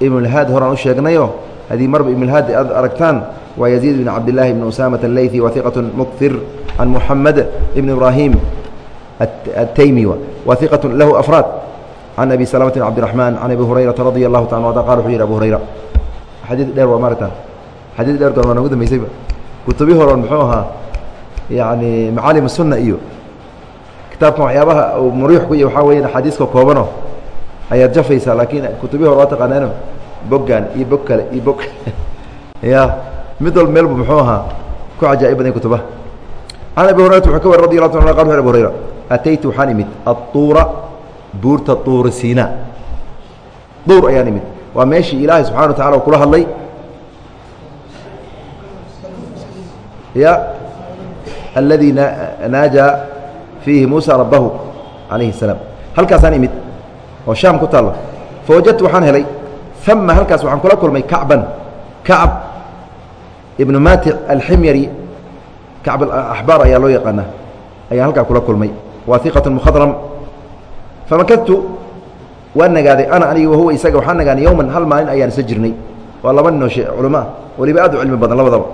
[SPEAKER 1] ibn اhaad horaan u sheegnayo haddii marba ibn اhaad aad aragtaan waa يزيid بn cabd لlahi بn usamaة الlayثi wa ثiqaة mkfir can muحamed ibn ibrahim التيمي وثقة له أفراد عن أبي سلامة بن عبد الرحمن عن أبي هريرة رضي الله تعالى عنه قال وxuu أبو هريرة xadيث dheer waa maartan xadيث dheer goor waa nagu dambeysayba kutubii horon muxuu ahaa yaعni macaalim السuنة iyo kitaabkan waxyaabaha uu muriix ku yahy waxaa weya axaadiiska koobano ayaad jafaysaa laakiin kutubii hore waa taqaanaano boggan iyo bog kale iyo bog ya mid walba meelbu muxuu ahaa ku cajaaib badan kutubaha can abi hurayrata wuxuu ka wari radi allah ta qal abu hurayra ataytu waxaan imid aلطuura buurta طuuri sina duur ayaan imid waa meeshii ilaahay subxana wa tacala kula hadlay Ya aladi naajaa fiihi muusa rabahu calayhi الsalaam halkaasaan imid oo shaam ku taalla fawajadtu waxaan helay ama halkaas waxaan kula kulmay kacban kacb ibnu matic alximyari. Kacb axbaar ayaa loo yaqaanaa ayaan halkaa kula kulmay. Waa mukhadram. Famakadtu waan nagaaday ana anigi wahuwa isaga waxaan nagaanay yowman hal maalin ayaan isla jirnay. Waa laba ninoo culamo ah waliba aad u cilmi badan labadaba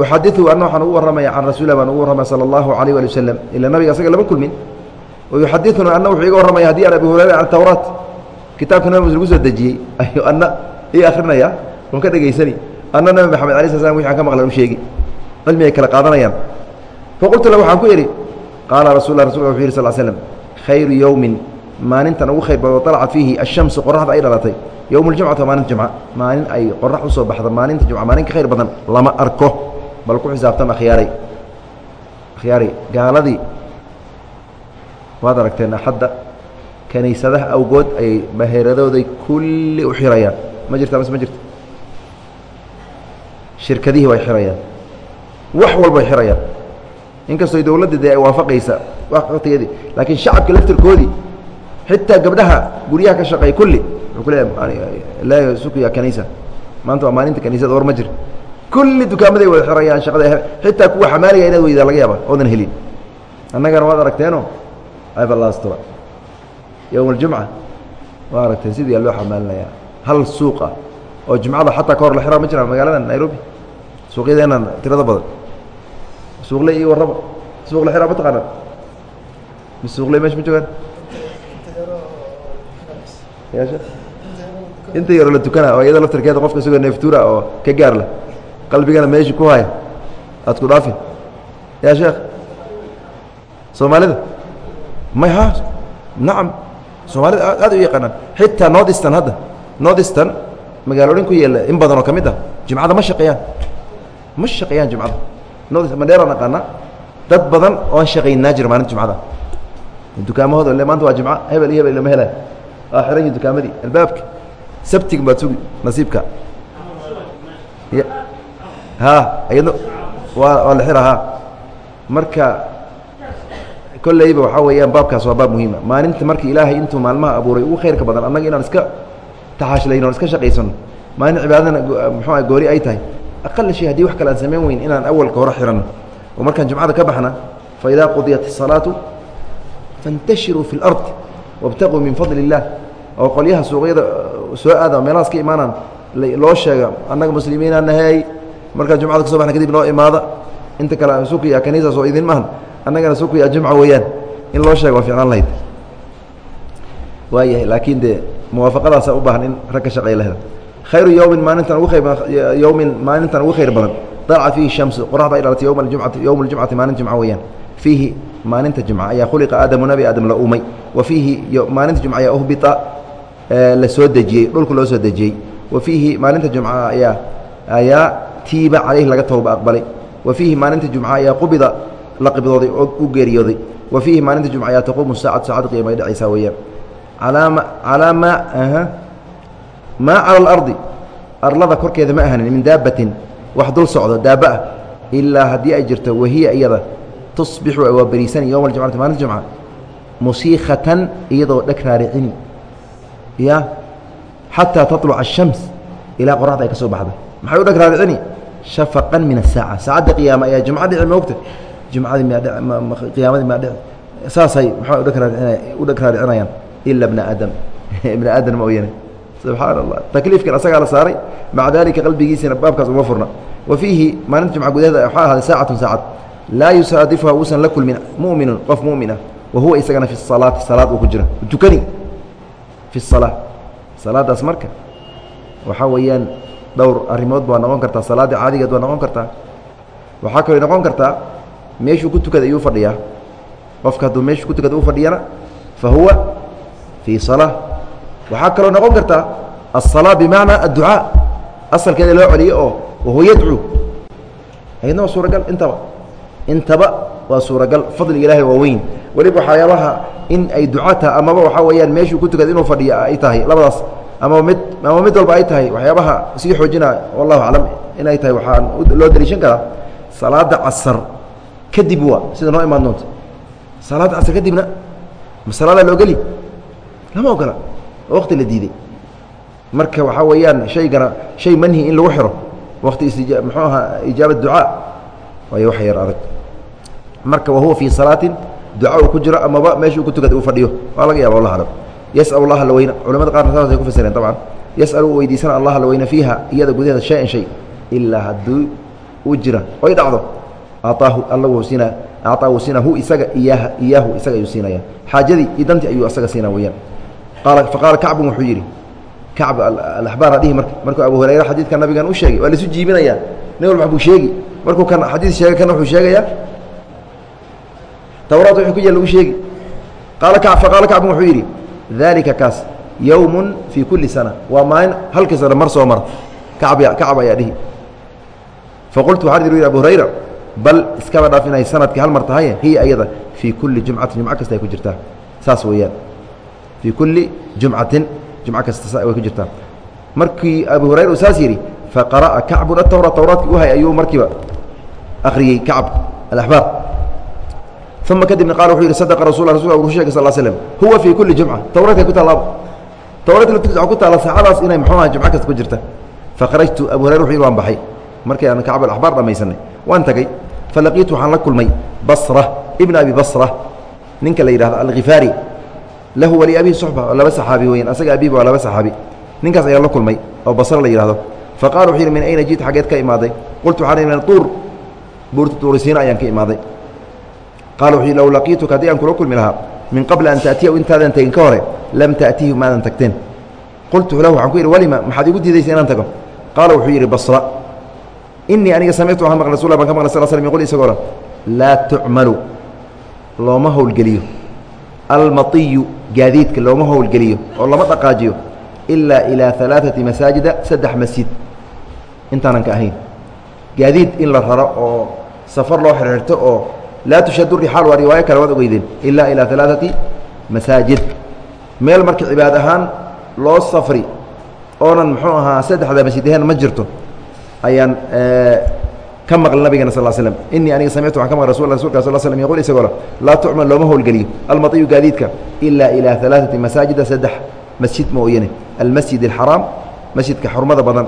[SPEAKER 1] uxadiu anna waxaan ugu warramaya can rasuulah baan ugu warramaya sala allahu alayh ali wasalam ila nabiga asaga lama kulmin wayuxadiuna anna wuxuu iga warramaya haddii aan abi hurayra can tawraat kitaabka nabi mus lagu soo dejiyey ayuu anna ii akrinaya oon ka dhegaysani anna nabi maxamed alay sl slam wixi aan ka maqlan u cilmi ay kala qaadanayaan faqultu la waxaan ku idhi qaala rasul la rasulka wuxu yih sal slm khayru yowmin maalintan ugu khayr badan oo alacat fiihi ashamsu qoraxda ay dhalatay yowm اljumcati waa maalinta jumca maalin ay qorax u soo baxda maalinta jumca maalin ka khayr badan lama arko bal ku xisaabtan akhyaaray akhyaaray gaaladii. Waad aragteen axadda kaniisadaha awgood ayay maheeradooday kulli u xirayaan. Ma jirta mise ma jirta shirkadihii way xirayaan. Wax walbay xirayaan. Inkastoo dowladda dee ay waafaqaysa waqtigeedii laakiin shacabka laftirkoodii xitaa gabdhaha guryaha ka shaqeeya kulli wuxuu ku leeyahay laa sukuya kaniisa. Maanta waa maalinta kaniisada war ma jir kulli dukaamaday wada xirayaan shaqada xitaa kuwa xamaaliga inaad weydaa laga yaaba oodan helin. Annagana waad aragteeno aybalastura yowm aljumca waa aragteen sidii loo xamaalinayaa hal suuqa oo jumcada xataa ka hor la xiraa ma jiraan magaalada nairobi? Suuqyadeenan tirada badan. Suuqle iyo warraba suuq la xiraa ma taqaanaan? Mis suuqle meesha ma joogaan? Inta yaro la tukana oo iyada laftirkeeda qofka isagoo neeftuura oo ka gaar leh qalbigana meeshii ku haya. Aad ku dhaafin yaa sheekh soomaalida? May ha? Nacam soomaalida aad u yaqaanaan. Xitaa north eastern hadda. North eastern magaalooyin ku yeela in badan oo ka mid ah. Jimcada ma shaqeeyaan. Ma shaqeeyaan jimcada. North mandheeraan aqaana dad badan oon shaqaynaa jira maalinta jumcada dukaamahooda ile maanta waa jimco hebel iyo hebel lama helay waa xiran yihiin dukaamadii albaabka. Sabtiga baad sugi nasiibka ha iyadno waa waa la xira ha marka kolleyba waxaa weeyaan baabkaas waa baab muhiima maalinta marka ilaahay intuu maalmaha abuuray ugu khayrka badan annaga inaan iska taxaashlayno on iska shaqaysano maalin cibaadana muxuu ah goori ay tahay aqal shay hadii wax kale aan samayn weyn inaan awalka hore xiranno oo markaan jumcada ka baxna fa idaa qudiyat الsalaatu faاntashiruu fi اlard wاbtaquu min fadli الlah oo qolyaha suuqyada soo aada meelahaas ka imaanaan loo sheega annaga muslimiinaa nahay markaa jumcada kaso baxna kadib noo imaada inta kale sukiya kaniisas oo idin mahan annagana sukiya jumca weeyaan. In loo sheega waa ficnaan lahayd. Waayahay laakiin dee muwaafaqadaasa u baahan in rag ka shaqeeya la hela khayru yowmin maalintan ugu khayr yowmin maalintan ugu khayr badan. Dalca fiihi shamsu qoraxda ay dhalatay yowma aljumcati yowma aljumcati maalin jumca weeyaan. Fiihi maalinta jumca ayaa khuliqa aadamu nabi aadam la uumay. Wa fiihi maalinta jumca ayaa uhbita la soo dejiyey dhulka loo soo dejiyey. Wa fiihi maalinta jumca ayaa ayaa tiiba calayhi laga tooba aqbalay. Wa fiihi maalinta jumca ayaa qubida la qibdooday oo u geeriyooday. Wa fiihi maalinta jumca ayaa taquumu saacad saacad qiima ay dhacaysaa weeyaan. Calaa ma calaa maa maa cala alardi arlada korkeeda ma ahanin min daabbatin wax dul socdo daaba ah ilaa haddii ay jirto wahiya iyada tusbixu waa beriisani yowma aljumcati maalinta jumca musiikhatan iyadoo dheg raaricini. Ya xataa taluca الshams ilaa qoraxda ay ka soo baxda maxay u dheg raaricini shafaqan min الsaaca saacadda qiyaama ayaa jumca dhici moogta jumcadii mqiyaamadii maa dhici saasay maxaa udheg raaricinaya u dheg raaricinayaan ila bna aadam ibna aadam mooyane subxaana allah takliifkan asagaa la saaray maca dalika qalbigiisina baabkaas uma furna wa fiihi maalinta jumca gudaheeda waxaa ahaaday saacatun saacad laa yusaadifuha uusan la kulmin mu'minun qof mu'min ah wa huwa isagana fi salaati salaad uu ku jira tukani fi salaa salaadaas marka waxaa weeyaan dhowr arrimood baa noqon kartaa salaadda caadigeed waa noqon kartaa. Waxaa kaloo noqon kartaa meeshuu ku tukada ayuu fadhiyaa. Qofka hadduu meeshuu ku tukada u fadhiyana fa huwa fii salaa waxaa kaloo noqon kartaa aلsalaa bimacnaa adducaa. Asalkeeda loo celiyo oo wahuwa yadcuu. Ayadna waa suuragal intaba. Intaba waa suuragal fadliga ilahay waa weyn. Weliba waxyaabaha in ay duca taha amaba waxaa weeyaan meeshuu ku tukada inuu fadhiyo ay tahay. Labadaas amaba mid ama mid walba ay tahay waxyaabaha sii xoojina wallahu aclam inay tahay waxaan loo daliishan karaa salaada casar. Kadib waa sida noo imaan doonta salaada casar kadibna ma salaadaa la ogeli lama ogola. Oo waqti la diiday. Marka waxaa weeyaan shaygana shay manhi in lagu xiro. Waqti istija muxuu ahaa ijaaba ducaa waayo wax yar adag. Marka wahuwa fii salaatin duca uu ku jiro amaba meesha uu ku tukada uu fadhiyo. Waa laga yaaba wallah aclam yas'al allah la weyna culamada qaarna saasay ku fasireen dabcan. Yas'al uu weydiisana allah la weyna fiiha iyada gudaheeda shay-an shay ilaa hadduu uu jira. Oy dhacdo. Aaahu alla wuu siinaa siinaa hu isaga iyaaha iyaahu isaga ayuu siinaya xaajadii iyo dantii ayuu isaga siinaa weyaan qaala faqaala kacbun wuxuu yidhi kacb alaxbaara dhihi marka markuu abu hurayra xadiidka nabigan u sheegay waa laisu jiibinayaa. Nin walba buu sheegi markuu kan xadiis sheegay kana wuxuu sheegayaa tawraad wuxuu ku yaalla u sheegi qaala ka faqaala kacbun wuxuu yidhi daalika kaas yowmun fii kulli sana. Waa maalin halkii sana mar soo mara kacab ayaa dhihi. Faqultu waxaan idhi abu hurayra bal iskaba dhaaf inay sannadkii hal mar tahay hiya ayada fii kulli jumcatin jumco kasta ay ku jirtaa. Saas weeyaan. Fii kulli jumcatin jumco kasta way ku jirtaa. Markii abu hurayra uu saas yidhi faqara'a kacbun atawra tawraadkii u hay ayuu markiiba akhriyey kacb alaxbaar uma kadibna qala wuxuu yidhi sadaqa rasul rasulka uu sheegay sal slm huwa fii kulli jumca tawraadkay ku taalla tawraadka laftiisa waxaa ku taalla saacadaas inay muxuu aha jumco kasta ku jirta fakharajtu abu hurayra wuxuu yidhi waan baxay markii aan kacb alaxbaar dhamaysanay waan tagay falaqiitu waxaan la kulmay basra ibna abi basra ninka la yidhahdo alkhifaari lahu wali abihi suxba oo laba saxaabi weyan asaga abiiba waa laba saxaabi ninkaas ayaan la kulmay oo basra la yidhahdo faqala wuxuu yidhi min ayna jiit xaggeed ka imaaday qultu waxaan min tuur buurta tuurisiina ayaan ka imaaday qaal wuxuu low laqiituka haddii aan kula kulmi lahaa min qabla an taatiyahu intaadan tegin ka hore lam taatihi maadan tagteen qultu lahu waxaan ku yidhi walima maxaad igu diidaysa inaan tago qaala wuxuu yidhi basra inii aniga samictu waxaan maqlay rasullah baan ka maqlay sal slm yqul isagoo dhan laa tucmalu looma howlgeliyo almatiyu gaadiidka looma howlgeliyo oo lama dhaqaajiyo ilaa ilaa alaaثati masaajida saddex masjid intaanan ka ahayn gaadiid in la raro oo safar loo xirxiirto oo laa tushadu riaal waa riwaayo kale waad ogeydeen ilaa ilaa alaaati masaajid meel marka cibaad ahaan loo safri oonan muxuu ahaa saddexda masjidaheen ma jirto ayaan ka maqli nabigana sal slm inii aniga samictu waan ka maql rasul rasulka sal slm yaqul isagoo laa tucmal looma howlgeliyo almaiyu gaadiidka ilaa ilaa alaaati masaajida saddex masjid mooyane almasjid alxaraam masjidka xurmada badan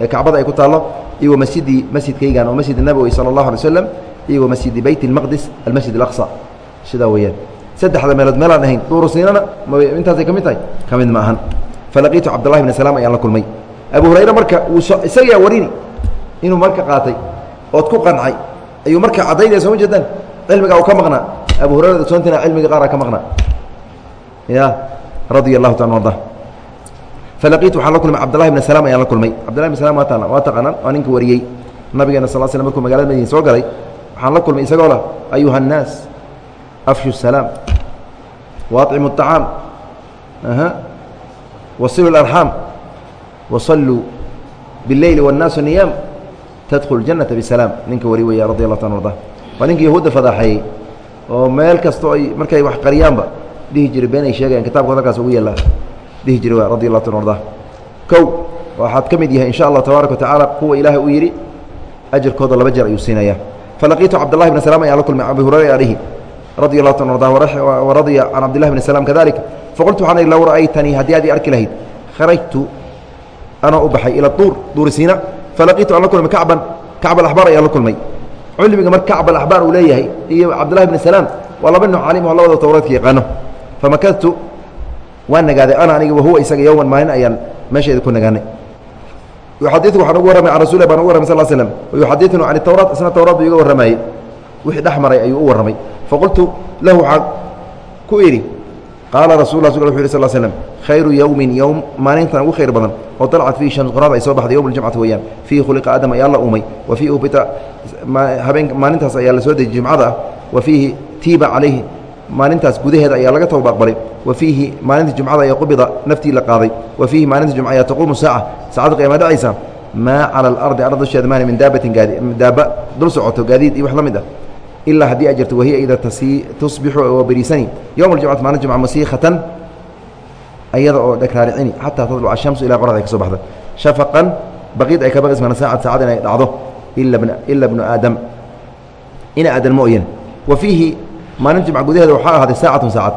[SPEAKER 1] ee kacbada ay ku taallo iyo masjidii masjidkaygan oo masjid nabowi sala اllah alay slm iyo masjidi beyt اlmaqdis almasjid اlaqصى sidaa weeyaan saddexda meelood meelaan ahayn duurusiinana intaasay ka mid tahay ka mid ma ahan falaqiitu cabdاllahi bn salaam ayaan la kulmay abu hurayra marka uu isagaa warini inuu marka qaatay ood ku qancay ayuu marka caddaynaya soo ma jeedaan cilmigaa uu ka maqnaa abu hurayra soontina cilmiga qaara ka maqnaa ya radia allahu taala arda falaqiitu waxaan la kulmay cabdallahi bn salaam ayaan la kulmay cabdallahi bn salam waa taqana waa taqaanaan waa ninka wariyey nabigeena sal slam markuu magalada madiina soo galay waxaan la kulmay isagoo lah ayuha الnaas afshu الsalaam waaطcimu الطacaam aha wasilu اlarxaam wasalluu biاleyli wالnaasu niyaam tadkhulu janata bisalaam ninka wari weya radi allah taala arda waa ninka yahuudda fadaaxeeyey oo meel kastoo ay markay wax qariyaanba dhihi jiray been ay sheegayaan kitabka halkaas ugu yeelaa dhihi jiray waa radi allah taala arda kow waxaad ka mid yahay in sha allah tabaaraka watacaala kuwa ilaahay uu yidhi ajarkooda laba jeer ayuu siinaya falaqiitu cabdallahi bn salam ayaan la kulmay abi hurayra adhihi radi allahu taala arda waradya can cabdillahi bni salam kadalik faqultu waxaan ihi low ra'aytanii haddii aad ii arki lahayd kharajtu anoo u baxay ila duur duuri siina falaqiitu aan la kulmay kacban kacb alaxbaar ayaan la kulmay cilmiga marka kacb alaxbaar uu leeyahay iyo cabdillahi bni salaam waa laba nooc caalim oo labada towraadka yaqaano famakadtu waan nagaaday ana aniga wahuwa isaga yowman maalin ayaan meesheeda ku nagaanay yuxadiu waxaan ugu warramay can rasul baan ugu warramay sal slm wayuxadiثunii can tawraat isna tawraat buu iga warramayey wixii dhex maray ayuu u warramay faqultu lahu waxaa ku idhi qaala rasul la wuxu yh sl slm khayru yowmin yowm maalintan ugu khayr badan oo dalcat fiihi shams qoraada ay soo baxday yowm ljumcati weeyaan fiihi khuliqa aadam ayaa la uumay wa fiihi ubita habeen maalintaas ayaa la soo dejiyey jumcada ah wa fiihi tiiba calayhi maalintaas gudaheeda ayaa laga tawba aqbalay wa fiihi maalintii jumcada ayaa qubida naftii la qaaday. Wa fiihi maalinta jumca ayaa taquumu saaca. Saacadda qiyaama dhacaysa. Maa cala alardi arda dusheeda maani min daabatin daaba dul socoto gaadiid iyo wax la mid ah. Ilaa haddii ay jirto wahiya ida tusbixu oo beriisani yowma aljumcati maalin jumca masiikhatan ayada oo dhegraaricini xataa tadluca ashamsu ilaa qoraxda ay ka soo baxda shafaqan baqiid ay ka baqismana saacad saacad inay dhacdo. Ila bnu aadam. Ina aadan mooyan wa fiihi maalin jumca gudaheeda waxaa ahaaday saacatun saacad.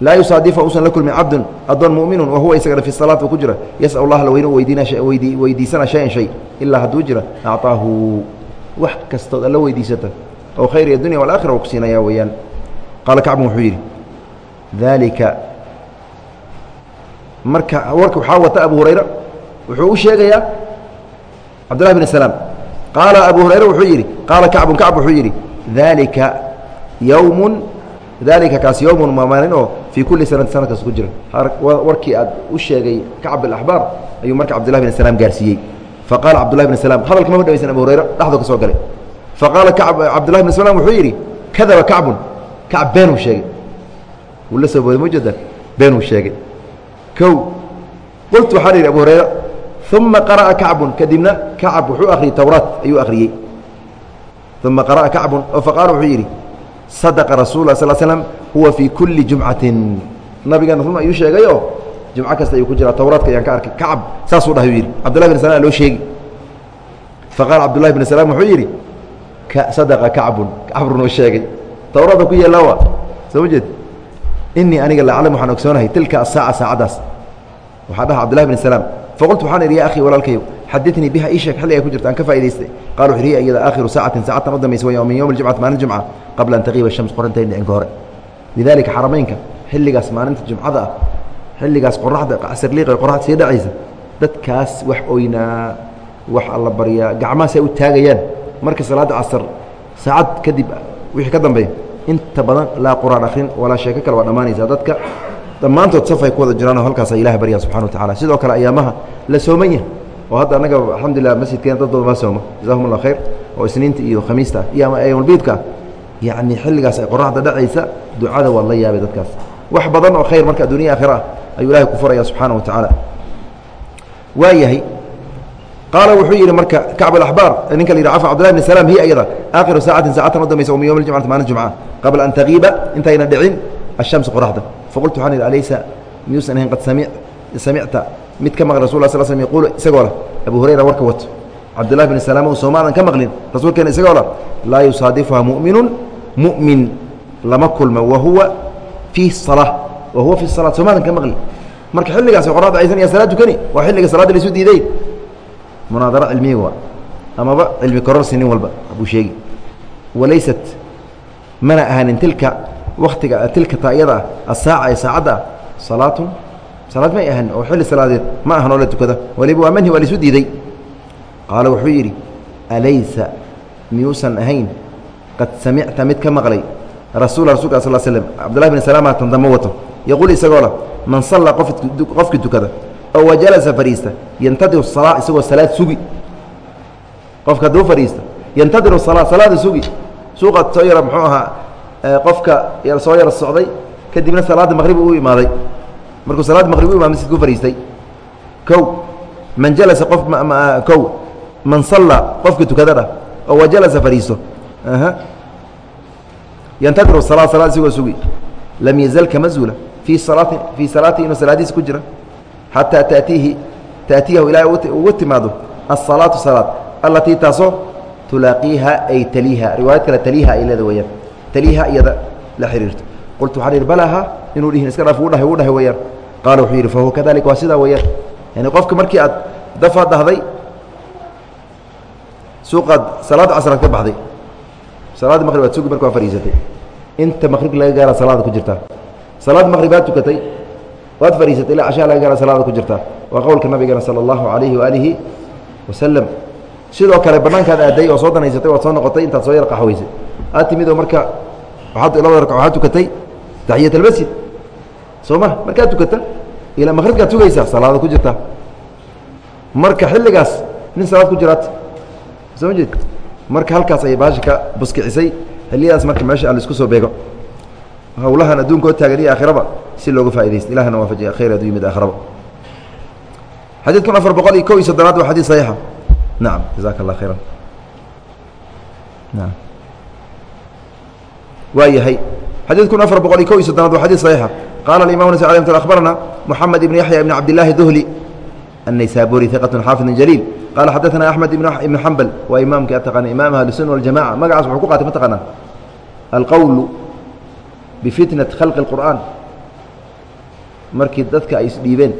[SPEAKER 1] Laa yusaadifa usan la kulmin cabdun adoon muminun wahuwa isagana fi salaat uu ku jira. Yasal allah la weyne weydiinaweydi weydiisana shayan shay ilaa hadduu jira acطaahu wax kastood alla weydiisata oo khayr iyo dunya walakhira uu ku siinaya weeyaan. Qaala kacbun wuxuu yidhi daalika. Marka warka waxaa wata abu hurayra wuxuu u sheegayaa cabdullahi bn salaam. Qaala abu hurayra wuxuu yidhi qaala kacbun kacb wuxuu yidhi daalika yowmun dalika kaas yowmun ma maalin oo fii kulli sanati sanadkaas ku jira. Warkii aad u sheegay kacb alaxbaar ayuu marka cabdullahi bn salaam gaarsiiyey. Faqaala cabdullahi bn salaam hadalka mama dhawaysan abu hurayra dhexdoo ka soo galay. Faqaala cabdullahi bn salaam wuxuu yidhi kadaba kacbun. Kacb beenuu sheegay. Wuu la soo booday mujadan beenuu sheegay. Kow qultu waxaan idhi abu hurayra uma qara'a kacbun. Kadibna kacab wuxuu akhriyey towraat ayuu akhriyey uma qara'a kacbun oo faqaala wuxuu yidhi rasul lah sal slm huwa fii kulli jumcatin nabigeena run ayuu sheegayoo jumco kasta ayuu ku jiraa towraadka ayaan ka arkay kacab saasuu dhahay yidhi cabdullahi bn salam loo sheegi faqaala cabdullahi bn salaam wuxuu yidhi sadaqa kacbun kacb runuu sheegay towraadda ku yeellaa waa soo ma jeed inii aniga la aclam waxaan ogsoonahay tilka asaaca saacaddaas waxaa dhaha cabdullahi bn salaam faqultu waxaan idhi ya akhi walaalkayow xadinii biha ii sheeg xilli ay ku jirta aan ka faa'idaystay qala wuxu hiya iyada aakhiru saacatin saacatan u dambaysa way min yowmi ljumcati maalin jumca qabla an taqiiba shams qorantayn dhicin ka hore lidaalika xarameynka xilligaas maalinta jumcada ah xilligaas qoraxda casirliiqa qoraxda sii dhacaysa dadkaas wax oynaa wax alla baryaa gacmahaasay u taagayaan marka salaadda casar saacad kadib wixii ka dambeeya inta badan laa quraan akhrin walaa sheeko kale waa dhammaanaysaa dadka dhammaantood safay ku wada jiraanoo halkaasa ilahay baryaa subxana wa tacala sidoo kale ayaamaha la sooman yahay oo hadda annaga alxamdulilah masjidkeena dad badan baa sooma jazahum allah khayr. Oo isniinta iyo khamiista iyo ama ayamulbiidka yacni xilligaas ay qoraxda dhacaysa ducada waad la yaabay dadkaas. Wax badan oo khayr marka adduuniya aakhira ah ayuu ilahay ku faraya subxaana wa tacaala waa yahay qaala wuxuu yidhi marka kacb alaxbaar ninka la yidhi cafan cbdullahi bn salaam hiya iyada aakhiru saacatin saacatan u dambaysa min yowm ljumcati maalin jumca qabla an tagiiba intayna dhicin ashamsu qoraxda. Faqultu waxaan idhi alaysa? Miyuusan ahayn qad samicta mid ka maqli rasul sl slm yaquulu isagoo leh abu hurayra warka wato. Cabdullahi bn salaam soomaadan ka maqlin rasuulkeena isagoo leh laa yusaadifuha mu'minun mu'min lama kulma wahuwa fii salaa wa huwa fi salaat soomaadan ka maqlin. Marka xilligaas qoraxda aysan ya salaad tukani waa xilliga salaadda laisu diiday. Munaadaro cilmiya waa amaba cilmi kororsi nin walba buu sheegi. Walaysat mana ahanin tilka waktiga tilka taayada ah asaaca ee saacadda ah salaatun salaad may ahanin oo xilli salaadeed ma ahan oo la tukada. Waliba waa manhi waa laisu diiday. Qaala wuxuu yidhi alaysa miyuusan ahayn? Qad samicta mid ka maqlay rasuula rasulka sal slm cabdullahi bn salaama tandamo wato. Yaquul isagoo lah man salla qofkii tukada oo wajalasa fadhiista yantadiru salaa isagoo salaad sugi. Qofka hadduu fadhiista yantadiru salaa salaada sugi. Suuqaad soo yara muxuu ahaa qofka soo yara socday kadibna salaadda maqrib u imaaday markuu salaadda maqrib u imaad masjidku fadhiistay kow man jalasa qof kow man salla qofka tukadadha oo wajalasa fadhiisto yantadiru salaa salaad isagoo sugi. Lam yazal kama zuula fii salaati fii salaati inuu salaadiisa ku jira. Xataa taatiihi taatiyahu ilaa ugu timaado. Asalaatu salaad. Allatii taasoo tulaaqiiha ay taliiha. Riwaayad kale taliiha ay leeda weyaan taliiha iyada la xiriirto qultu waxaan idhi balaha inuu dhihin iska dhaaf uu dhahay uu dhahay weyaan qaala wuxuu yidhi fahuwa kadalika waa sidaa weyaan yani qofka markii aad dafaad dhahday suuqaad salaadda casraad ka baxday salaadda maqrib aad sugi marka waa fadhiisatay inta maqrib laga gaara salaada ku jirtaa salaad maqribaad tukatay waad fadhiisatay ilaa cashaa laga gaara salaada ku jirtaa waa qowlka nabigeena sala allahu calayhi waaalihi wasalam sidoo kale banaankaad aaday oo soo danaysatay waad soo noqotay intaad soo yar qaxwaysay. Aad timid oo marka waaad labada ragco waxaad tukatay taxiyat almasjid. Soo ma markaad tukata ilaa maqribkaad tugaysaa salaada ku jirta marka xilligaas nin salaad ku jiraat. Soo ma jeed marka halkaas ayay baashi ka buskicisay xilliyadaas marka meesha ala isku soo beego. Hawlahan adduunka oo taagan iyo aakhiraba si looga faa'idaysto ilahna waafajiya khayr addunya mid aakhiraba. Xadiid kun afar boqol iyo kow iyo soddonaad waa xadiid saxiixa. Nacam jazaaka allah khayran. Naam. Waa yahay xadiid kun afar boqol iyo kow iyo soddonaad waa xadiid saxiixa qaala alimam nas alay akhbarana moxamed ibn yaxya ibn cabdillahi duhli النysابوري ثقة xاaفظ جليل قال xdثna أحمد بن حنبل waa imaمki atqana imaم أهل السنة والجamاعة magacaas وxuu ku qaatay ma taqaanaa الqول بفitنة khلق القرآن markii dadka ay isdhiibeen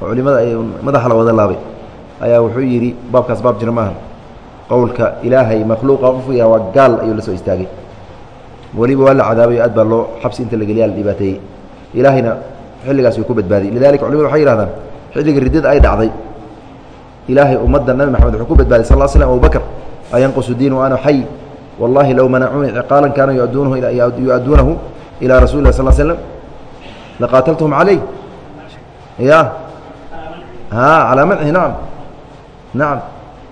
[SPEAKER 1] oo culimada ay madaxa la wada laabay ayaa wuxuu yidhi baabkaas baab jira maaha qowlka ilaahay makhluuqa ufiya waa gaal ayuu la soo istaagay weliba waa la cadaabayo aad baa loo xabsi inta la geliya la dhibaateeyey ilaahayna xilligaas way ku badbaadiyey lidalika culimadu waxay yihahdaan xilliga riddada ay dhacday ilaahay ummadda nabi maxamed wuxuu ku badbaaday sal slm abubakr ayanqusu diin wa ana xay wallahi low manacuuni ciqaalan kaanuu yu'adduunahu ilaa rasuli lah sal slm laqaataltuhum caleyh ya. A calaa nacam nacam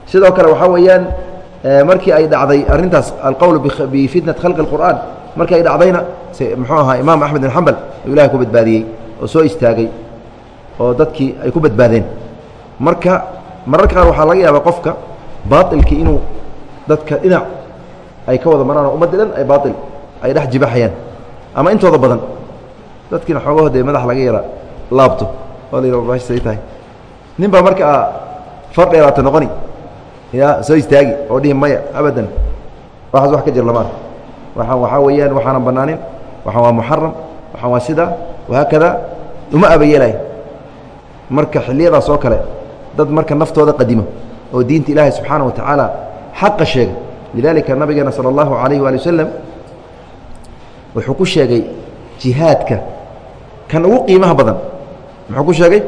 [SPEAKER 1] sidoo kale waxaa weeyaan markii ay dhacday arrintaas alqowl bifitnat khalqi اlqur'an markii ay dhacdayna muxuu ahaa imaam axmed bin xambal uu ilahay ku badbaadiyey oo soo istaagay oo dadkii ay ku badbaadeen. Marka mararka qaar waxaa laga yaabaa qofka baailkii inuu dadka dhinac ay ka wada maraan oo ummadda dhan ay baail ay dhex jibaxayaan ama intooda badan dadkiina xoogaho dee madax laga yara laabto oo la yidha baashay tahay. Nin baa marka far dheeraata noqoni ya soo istaagi. Oo dhihi maya abadan. Waxaas wax ka jir lama ark waaan weeyaan waxaanan banaanin. Waxaan waa muxaram waxaan waa sidaa wahaakada uma abayeelay marka xilliyadaas oo kale dad marka naftooda qadimo oo diinta ilaahay subxaana wa tacaala xaqa sheega. Lidalika nabigeena sala allahu calayh waali wasalam wuxuu ku sheegay jihaadka kan ugu qiimaha badan. Muxuu ku sheegay?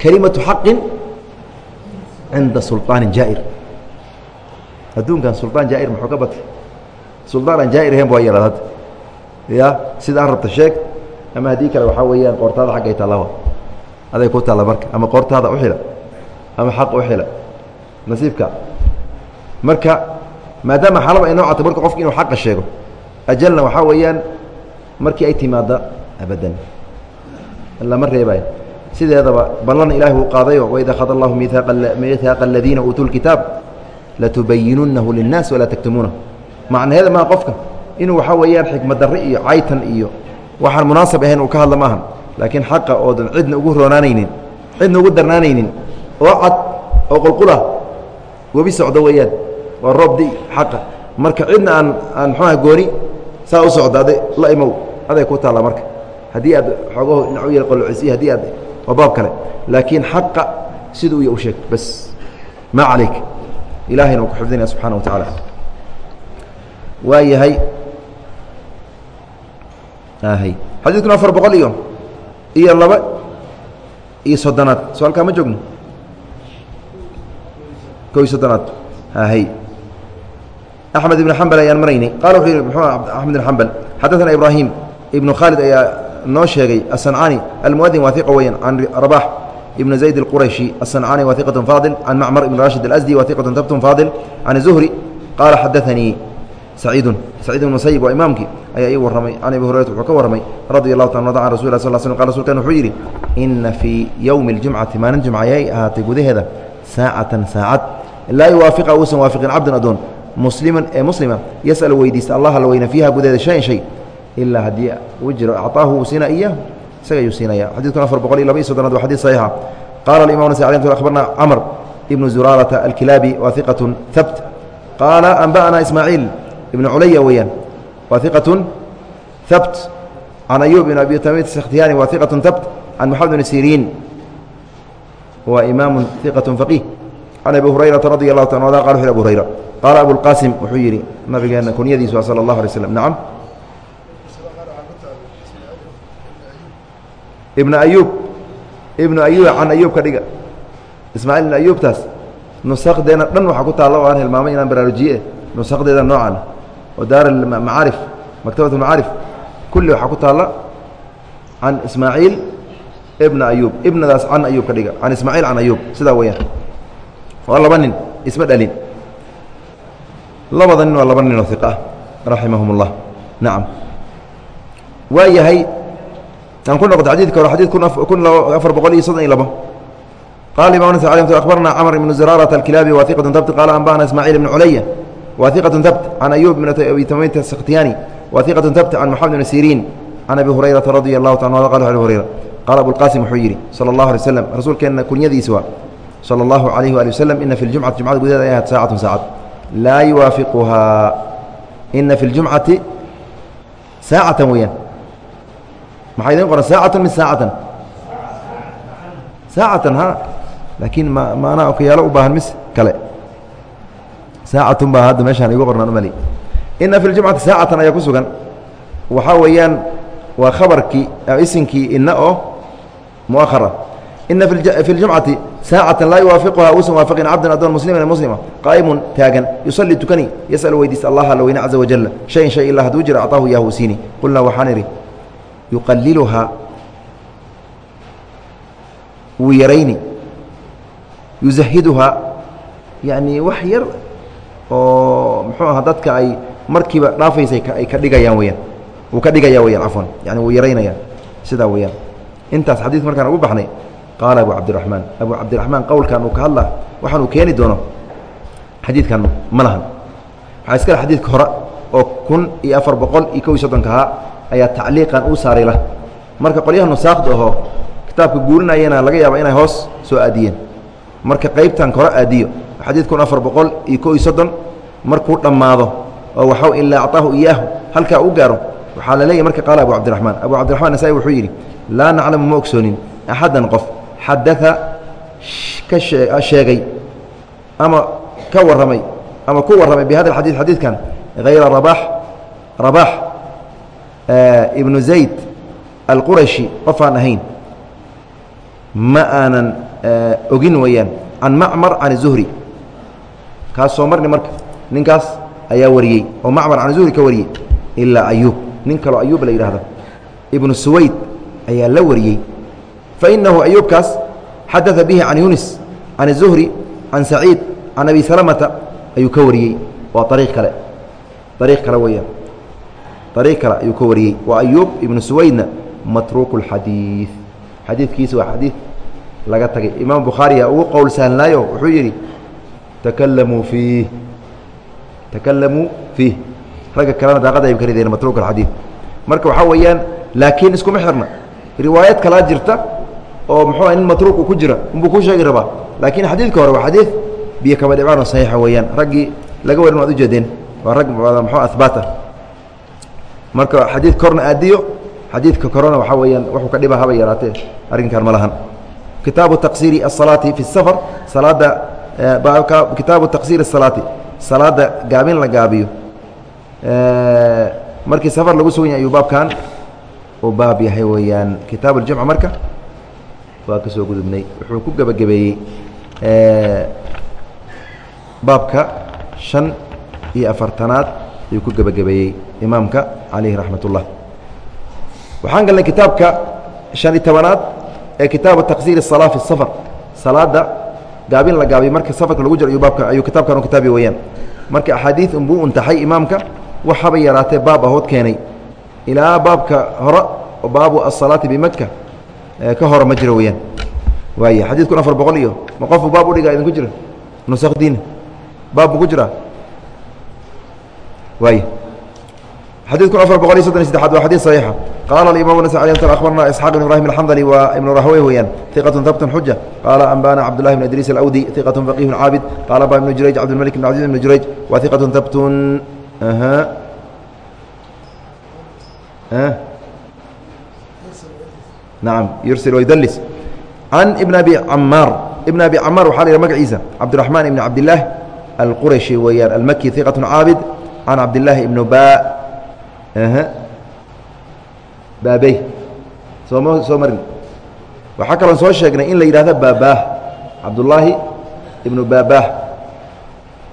[SPEAKER 1] Kelimatu xaqin cinda sulطaanin jaa'ir adduunkan suldaan jaa'ir muxuu ka batay suldaan aan jaa'ir ahayn bu yaraad hadda ya sida aan rabta sheeg ama haddii kale waxaa weeyaan qoortaada xaggay tallawa aday ku taalla marka ama qoortaada u xila ama xaq u xila nasiibka marka maadaama xaalada ay noocata marka qofki inuu xaqa sheego ajalna waxaa weeyaan markii ay timaadda abadan lama reebayo sideedaba ballan ilahi wuu qaadayo waid akhada allahu miihaaqa aladiina uutuu lkitaab latubayinunahu linnaas walaa taktumuunahu macnaheeda maa qofka inuu waxaa weeyaan xikmad darre iyo caytan iyo waxaan munaasab ahayn uu ka hadla maahan. Laakiin xaqa oodan cidna ugu roonaanaynin cidna ugu darnaanaynin oo cad oo qulqula webi socdo weeyaan waa roob di xaqa. Marka cidna aan aan muxuaha gooni saa u socda ade la imow aday ku taalla marka. Haddii aad xoogaho dhinac u yar qolocisiy haddii aad waa baab kale. Laakiin xaqa siduu iyo u sheeg bas maa calayk. Ilahayna uu ku xifdinaya subxaana wa tacaala waa yahay hay xadiidkuna afar boqol iyo iyo laba iyo soddonaad so halkaa ma joogno? Ko iyo soddonaad hay axmed ibn xambal ayaan maraynay. Qala wuxuu yihi mxu axmed ibn xambal xadaana ibraahim ibnu khaalid ayaa noo sheegay aلصaنcani almuadin waa ثiqa weyan can رabax ibn زayd الqurayشhi aلصaنcani wa ثiqaة faadil can macmar ibn rashid الأsdi wa ثiqaة tabtun faadil can الزhri qaala xadaثanii saciidu saciid ibn musayib waa imaamkii ayaa ii warramay can abi hurayrata wuxuu ka warramay radi allahu ta an rasul sal sl qa rsulkan wuxuu yidhi ina fii yowmi اljumcati maalin jumca ayay ahaatay gudaheeda saacatan saacad laa yuwaafiqa uusan waafiqin cabdan adoon musliman ee muslima yas'al weydiista allah la weyna fiiha gudaheeda shayan shay ilaa haddii uu jiro acطaahu uu siina iyah isaga ayuu siinaya xadidkun afar boqol iyo laba iyo soddonaad waa xadid saxiixa qaala alimam nas alي abarna camr ibnu zuraalata alkilaabi wa iqaة habt qaala anba'ana ismaaciil ibn culaya weeyaan waa iqaة habt can ayub ibn abi tamid skhtiyani wa iqaة habt can moxamed bn siriin waa imaamu iqaة faqiih can abi hurayrata radi allahu ta qala wuxu abu hurayra qaala abulqaasim wuxuu yidhi nabigeena kunyadiisu waa sala allahu alay slam nacam Ibna ayuub ibnu ayuub can ayuub ka dhiga. Ismaaciil ibn ayuubtaas nusakdeena dhan waxaa ku taalla oo aan hilmaamay inaan baraarujiye. Nusakdeeda noocan. Oo daar macaarif maktabat macaarif. Kulli waxaa ku taalla can ismaaciil ibna ayuub ibnadaas can ayuub ka dhiga. Can ismaaciil can ayuub sidaa weyaan waa laba nin isma dhalin. Labada nin waa laba ninoo iq ah raximahum اllah nacam waa yahay aan ku noqdo xadidka hore xadid kun afar boqol iyo soddon iyo labo. Qala imam nas abarna cmr ibn ziraarat alkilaabi wa iqat dabt qala anbana ismaaciil ibn culaya wa iqat dabt can ayub bn abi tamimt sakhtiyani wa iqat dabt can moxamed bn siriin can abi hurayrata radi allahu ta qala abi hurayra. Qaala abulqasim wuxuu yidhi sala allahu alay waslam rasuulkeenna kunyadiisa waa sala allahu alayhi waali waslm ina fi ljumcati jumcada gudaheeda ay ahayd saacatun saacad. Laa yuwaafiquhaa ina fi ljumcati saacatan weeyaan maxaa idin qoran saacatan min saacatan. Saacatan ha? Laakiin ma maanaa okayaalo u baahan mis kale. Saacatun baa hadda meeshaan igu qornaan umali ina fi ljumcati saacatan ayaa ku sugan. Waxaa weeyaan waa khabarkii isinkii ina oo muahara ina fi ljumcati saacatan laa yuwaafiquha uusan waafaqin cabdan adoon musliman muslima. Qaa'imun taagan yusalii tukani yas'al weydiista allah alla weyne caza wajala shayin shay ilaa hadduu jira acطaahu iyahu siini. Qulnaa waxaan idhi yuqaliluhaa wuu yarayni yuzahiduhaa yacni wax yar oo muxuu aha dadka ay markiiba dhaafaysay ay ka dhigayaan weyaan wuu ka dhigaya weyaan cafwan yani wuu yaraynaya sidaa weyaan intaas xadiid markaan ugu baxnay qaala abu cabdiraxmaan abu cabdiraxmaan qowlkan uu ka hadla waxaan uu keeni doono xadiidkan ma lahan. Waxaa iskale xadiidka hore oo kun iyo afar boqol iyo kow iyo soddonka ahaa ayaa tacliiqan uu saaray lah. Marka qolyaha nusaakda ahoo kitaabka guurinayana laga yaaba inay hoos soo aadiyeen. Marka qaybtan kore aadiyo xadiid kun afar boqol iyo kow iyo soddon markuu dhammaado oo waxaw ilaa acطaahu iyaahu halkaa u gaaro waxaa la leeyahy marka qaala abu cabdiraxmaan. Abu cabdiraxmaan nasaa-i wuxuu yidhi laa naclamu ma ogsoonin axaddan qof xadaa ka sheegay ama ka warramay ama ku warramay bi hada xadii xadiidkan hayra rabax rabax ibnu zayd alqurashi qof aan ahayn ma aanan ogin weeyaan can macmar can zuhri kaas soo marni marka ninkaas ayaa wariyey oo macmar can zuhri ka wariyey ilaa ayuub nin kaloo ayuub la yidhahdo ibnu suwayd ayaa la wariyey fainahu ayuubkaas xadaa bihi can yunis can الzuhri can saciid can abi salamata ayuu ka wariyey waa ariiq kale ariiq kale weeyaan ariiq kale ayuu ka wariyey. Waa ayuub ibnu suwaydna matruuku اlxadiiث xadiidkiisa waa xadiid laga tagay. Imaam bukhaariya ugu qowl sahlnaayo wuxuu yidhi takalamuu fiih. Takalamuu fiih. Ragga kalena daaqada ay ka matruuk alxadiid marka waxaa weeyaan laakiin iskuma xirna riwaayad kalaa jirta oo muxuu in matruuq uu ku jira. Unbuu ku sheegi rabaa. Laakiin xadiidka hore waa xadiid biyo kaba dhibcaan oo saxiixa weeyaan. Raggii laga warin waad ujeedeen waa rag muxuu ahbaata marka xadiid korna aadiyo xadiidka korona waxaa weeyaan wuxuu ka dhiba haba yaraatee. Arrinkan ma kitaabu taqsiiri asalaati fi safar. Salaadda kitaabu taqsiiri asalaati salaadda gaabin la gaabiyo. Markii safar lagu sugan yahay ayuu baabkan uu baab yahay weeyaan. Kitaab اljamc marka waa ka gudubnay. Wuxuu ku gebagabeeyey baabka شhan iyo afartanaad ayuu ku gebagabeeyey imaamka calayhi raxmat الlah waxaan galnay kitaabka شhan iyo tobanaad ee kitaabu taqsiir الصalaa fi الsafar salaada gaabin la gaabiyo marka safarka lagu jiro ayuu baabka ayuu kitaabkan u kitaabi weeyaan marka axaadiid unbuu untaxay imaamka waxaba yaraatee baab ahood keenay ilaa baabka hore baabu asalaati bimaka ka hore ma jiro weyaan waay xadid kun afar boqol iyo ma qofku baab udhiga idinku jira nusakdiina baab mu ku jiraa Kun afar boqol iyo soddon iyo saddexaad waa xadid صaxiixa qaala imam nas alي abarna isxaaq ibn ibrahim alxandali wa ibnu rahwey weeyaan. Iqat habtun xuja qaala anbana cabdullahi bn idriis alawdi iqat faqih caabid. Qaala ba ibnu jurayj cabdilmalik bn cabdi ibn jurayj. Wa iqat habtun naam yursil waydlis can ibn abi camaar ibn abi camaar waxaa la yidhaha magaciisa cabdiraxmaan ibn cabdillaah alqurashi weeyaan almaki iqat caabid can cabdillaahi ibnu ba baabey sooma soo marin waxaa kaloon soo sheegnay in la yidhahdo baabaah cabdullaahi ibnu baabah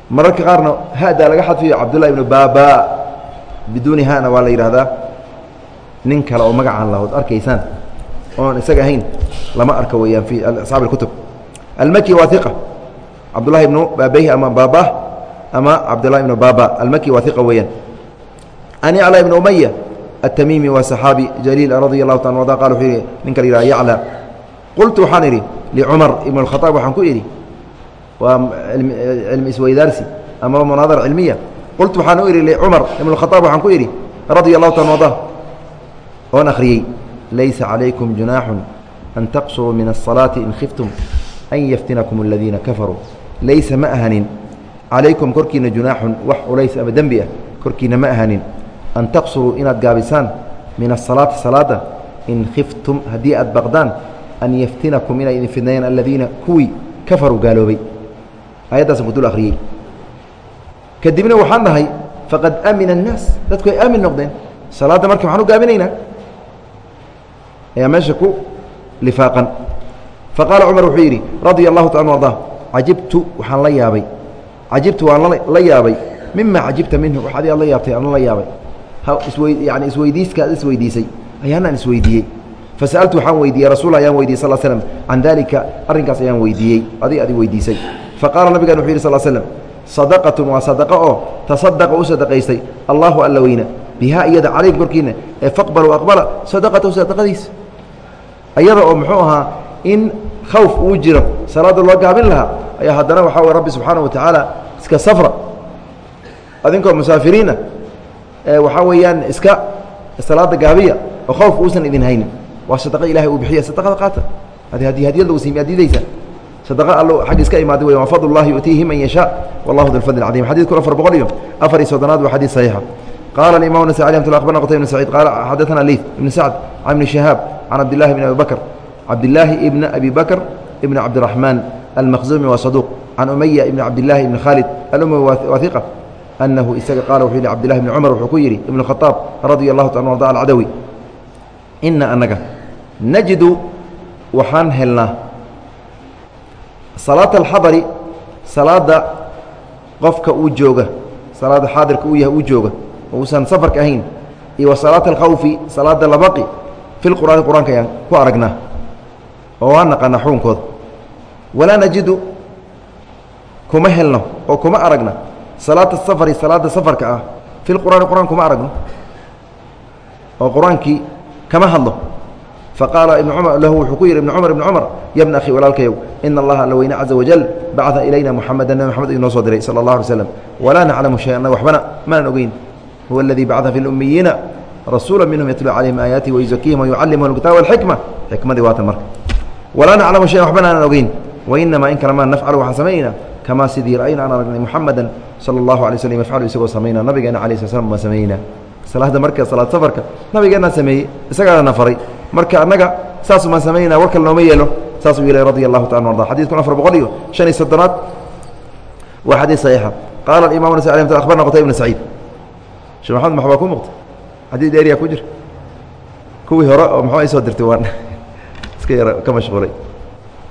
[SPEAKER 1] mararka qaarna hadaa laga xadfiyo cabdullahi ibnu baaba biduuni hana waa la yidhaahdaa nin kale oo magacaan lahood arkaysaan oon isaga ahayn lama arko weeyaan fi asxaab اkutub almaki waa iqa cabdullahi ibnu baabeyhi ama baaba ama cabdullahi ibnu baaba almaki waa iqa weeyaan an yacla ibnu umaya التmimi waa صaxaabi jaliil radi الlahu ta ada qal wuxuu yihi ninka la yihah yaclى qultu waxaan idhi licumar ibn الkhطaab waxaan ku idhi waa cilmi isweydaarsi ama munaadara cilmiya qultu waxaan u idhi licumar ibn الkhطaab waxaan ku idhi radia الlahu ta ada oon akhriyey laysa عalaykum junaaxu an taqsuruu min الصalaaةi in khiftum an yaftinakum اladiina kafaruu laysa ma ahanin calaykum korkiina junaaxun wax culays ama dembi ah korkiina ma ahanin an taqsuruu inaad gaabisaan min asalaati salaada in khiftum haddii aad baqdaan an yaftinakum inay idin fidnayaan aladiina kuwii kafaruu gaaloobay. Ayaddaasan ku dul akhriyey. Kadibna waxaan dhahay faqad amina الnaas dadku ay aamin noqdeen. Salaadda marka waxaan u gaabinaynaa ayaa meesha ku lifaaqan. Faqaala cumar wuxuu yidhi radia allahu taala arda cajibtu waxaan la yaabay cajibtu waan la yaabay mima cajibta minhu wax adi aad la yaabtay aan la yaabay yani isweydiiska ad isweydiisay ayaanaan isweydiiyey fasa'altu waxaan weydiiyey rasul ayaan weydiiyey sal slm can dalika arrinkaas ayaan weydiiyey adig adi weydiisay faqaala nabigan wuxu yidhi sal slm sadaqatun waa sadaqo oo tasadaqa u sadaqaystay allahu alla weyna bihaa iyada calaykum korkiina ee faqbaluu aqbala sadaqatahu sadaqadiisa ayada oo muxuu ahaa in khawf uu jiro salaada loo gaabin lahaa ayaa haddana waxaa way rabbi subxaana wa tacaala iska safra. Adinkoo musaafiriina waxaa weeyaan iska salaada gaabiya oo khawf uusan idin haynin waa sadaqo ilahay uu bixiya sadaqada qaata. Hadiyad lagu siimiy ad diidaysa sadaqa allo xagg iska imaaday wey waa fadl llahi yu'tiihi man yashaa wallahu du lfadl cadiim. Xadid kun afar boqol iyo afar iyo soddonaad waa xadiid saxiixa. Qaala imam nasai mt abarna qtay ibn saciid qaala xadaثana liif ibn sacd can ibni shihaab can cabdillahi bn abi bakr cabdillaahi ibna abi bakr ibn cabdiraxmaan almaqzumi waa saduuq can umaya ibn cabdillahi ibn khaalid alumi waa iqa anahu isaga qaala wuxuu yihi cbdillahi bni cumar wuxuu ku yidhi ibn khaaab radia allahu ta arda alcadawi ina anaga najidu waxaan helnaa salaata alxadari salaada qofka uu jooga salaada xaadirka uu yahay uu jooga oo uusan safarka ahayn iyo wa salaata alkhawfi salaada labaqi fi lqur'aani qur'aanka ayaan ku aragnaa oo waan naqaanaa xukunkooda walaa najidu kuma helno oo kuma aragna salaata safari salaada safarka ah fi lqur'aani qur'aan kuma aragno. Oo qur'aankii kama hadlo. Faqaala ibn cumar lahu wuxuu ku yidhi ibn cumar ibn cumar ya bna akhi walaalkayow ina allaha alla weyne caza wajal bacaa ilayna muxameda nabi moxamed inoo soo diray sala allah alay slam walaa naclamu shay waxbana maanan ogeyn. Huwa aladii bacaa fi lummiyiina rasuula minhum yatluu calayhim aayaati wayuzakiihim wayucallimuhum alkitaaba walxikma xikmadii waatan marka walaa naclamu shayan waxbana aanan ogeyn. Wainamaa in kale maa nafcalu waxaan samaynaynaa kamaa sidii ra'ayna aan aragnay muxameda sala allahu alay slm yafcalu isagoo samaynaa nabigeena alay sl slam baan samaynaa. Salaada marka salaad safarka nabigeennaa sameeyey isagaana faray. Marka annaga saas baan samaynaa war kale nooma yeelo. Saasuu yeelay radia allahu taala arda xadid kun afar boqol iyo shan iyo soddonaad waa xadiid saxiixa. Qaala imam nas abarna qutay ibn saciid. Shee maxamed max baa ku muuqta xadiid dheeriya ku jira. Kuwii hore oo muxuu ay soo dirtay waan iska yara ka mashquulay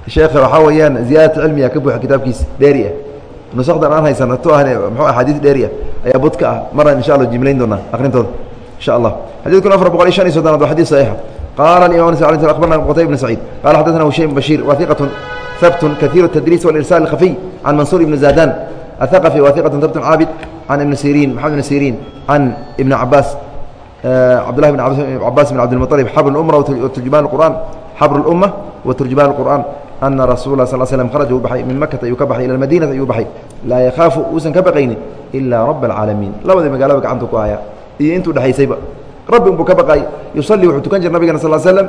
[SPEAKER 1] sheekha waxaa weeyaan ziyaadat cilmiga ka buuxa kitaabkiisa dheeri ah nusakdan aan haysan tu ahn mxuu axaadiis dheeri ah ayaa bud ka ah maraan insha allah jimlayn doonaa akhrintooda insha allah xadid kun afar boqol iyo shan iyo soddonaad waa xadid saxiixa qaala imam nas abarna qutay ibn saciid qala xaddaثna hushaym bashiir wahiqatun habtun kahiiru الtadriis wاlirsal اkhafiy can mansuur ibni zadan athaqafi wahiqatun habtun caabid can ibni siriin maxamed ibn siriin can ibni cabaas cabdullahi bn cabaas bn cabdilmuطalib xabr اlumra waturjumaan اqur'an xabr اlumma waturjumaan اlqur'an ana rasuula sal slm kharaja uu baxay min makata ayuu ka baxay ila madinati ayuu baxay laa yakhaafu uusan ka baqaynin ilaa raba alcaalamiin labadii magaalaba gacanta ku haya iyo intuu dhexaysayba rabbi unbuu ka baqaay yusalii wuxuu tukan jira nabigana sal slm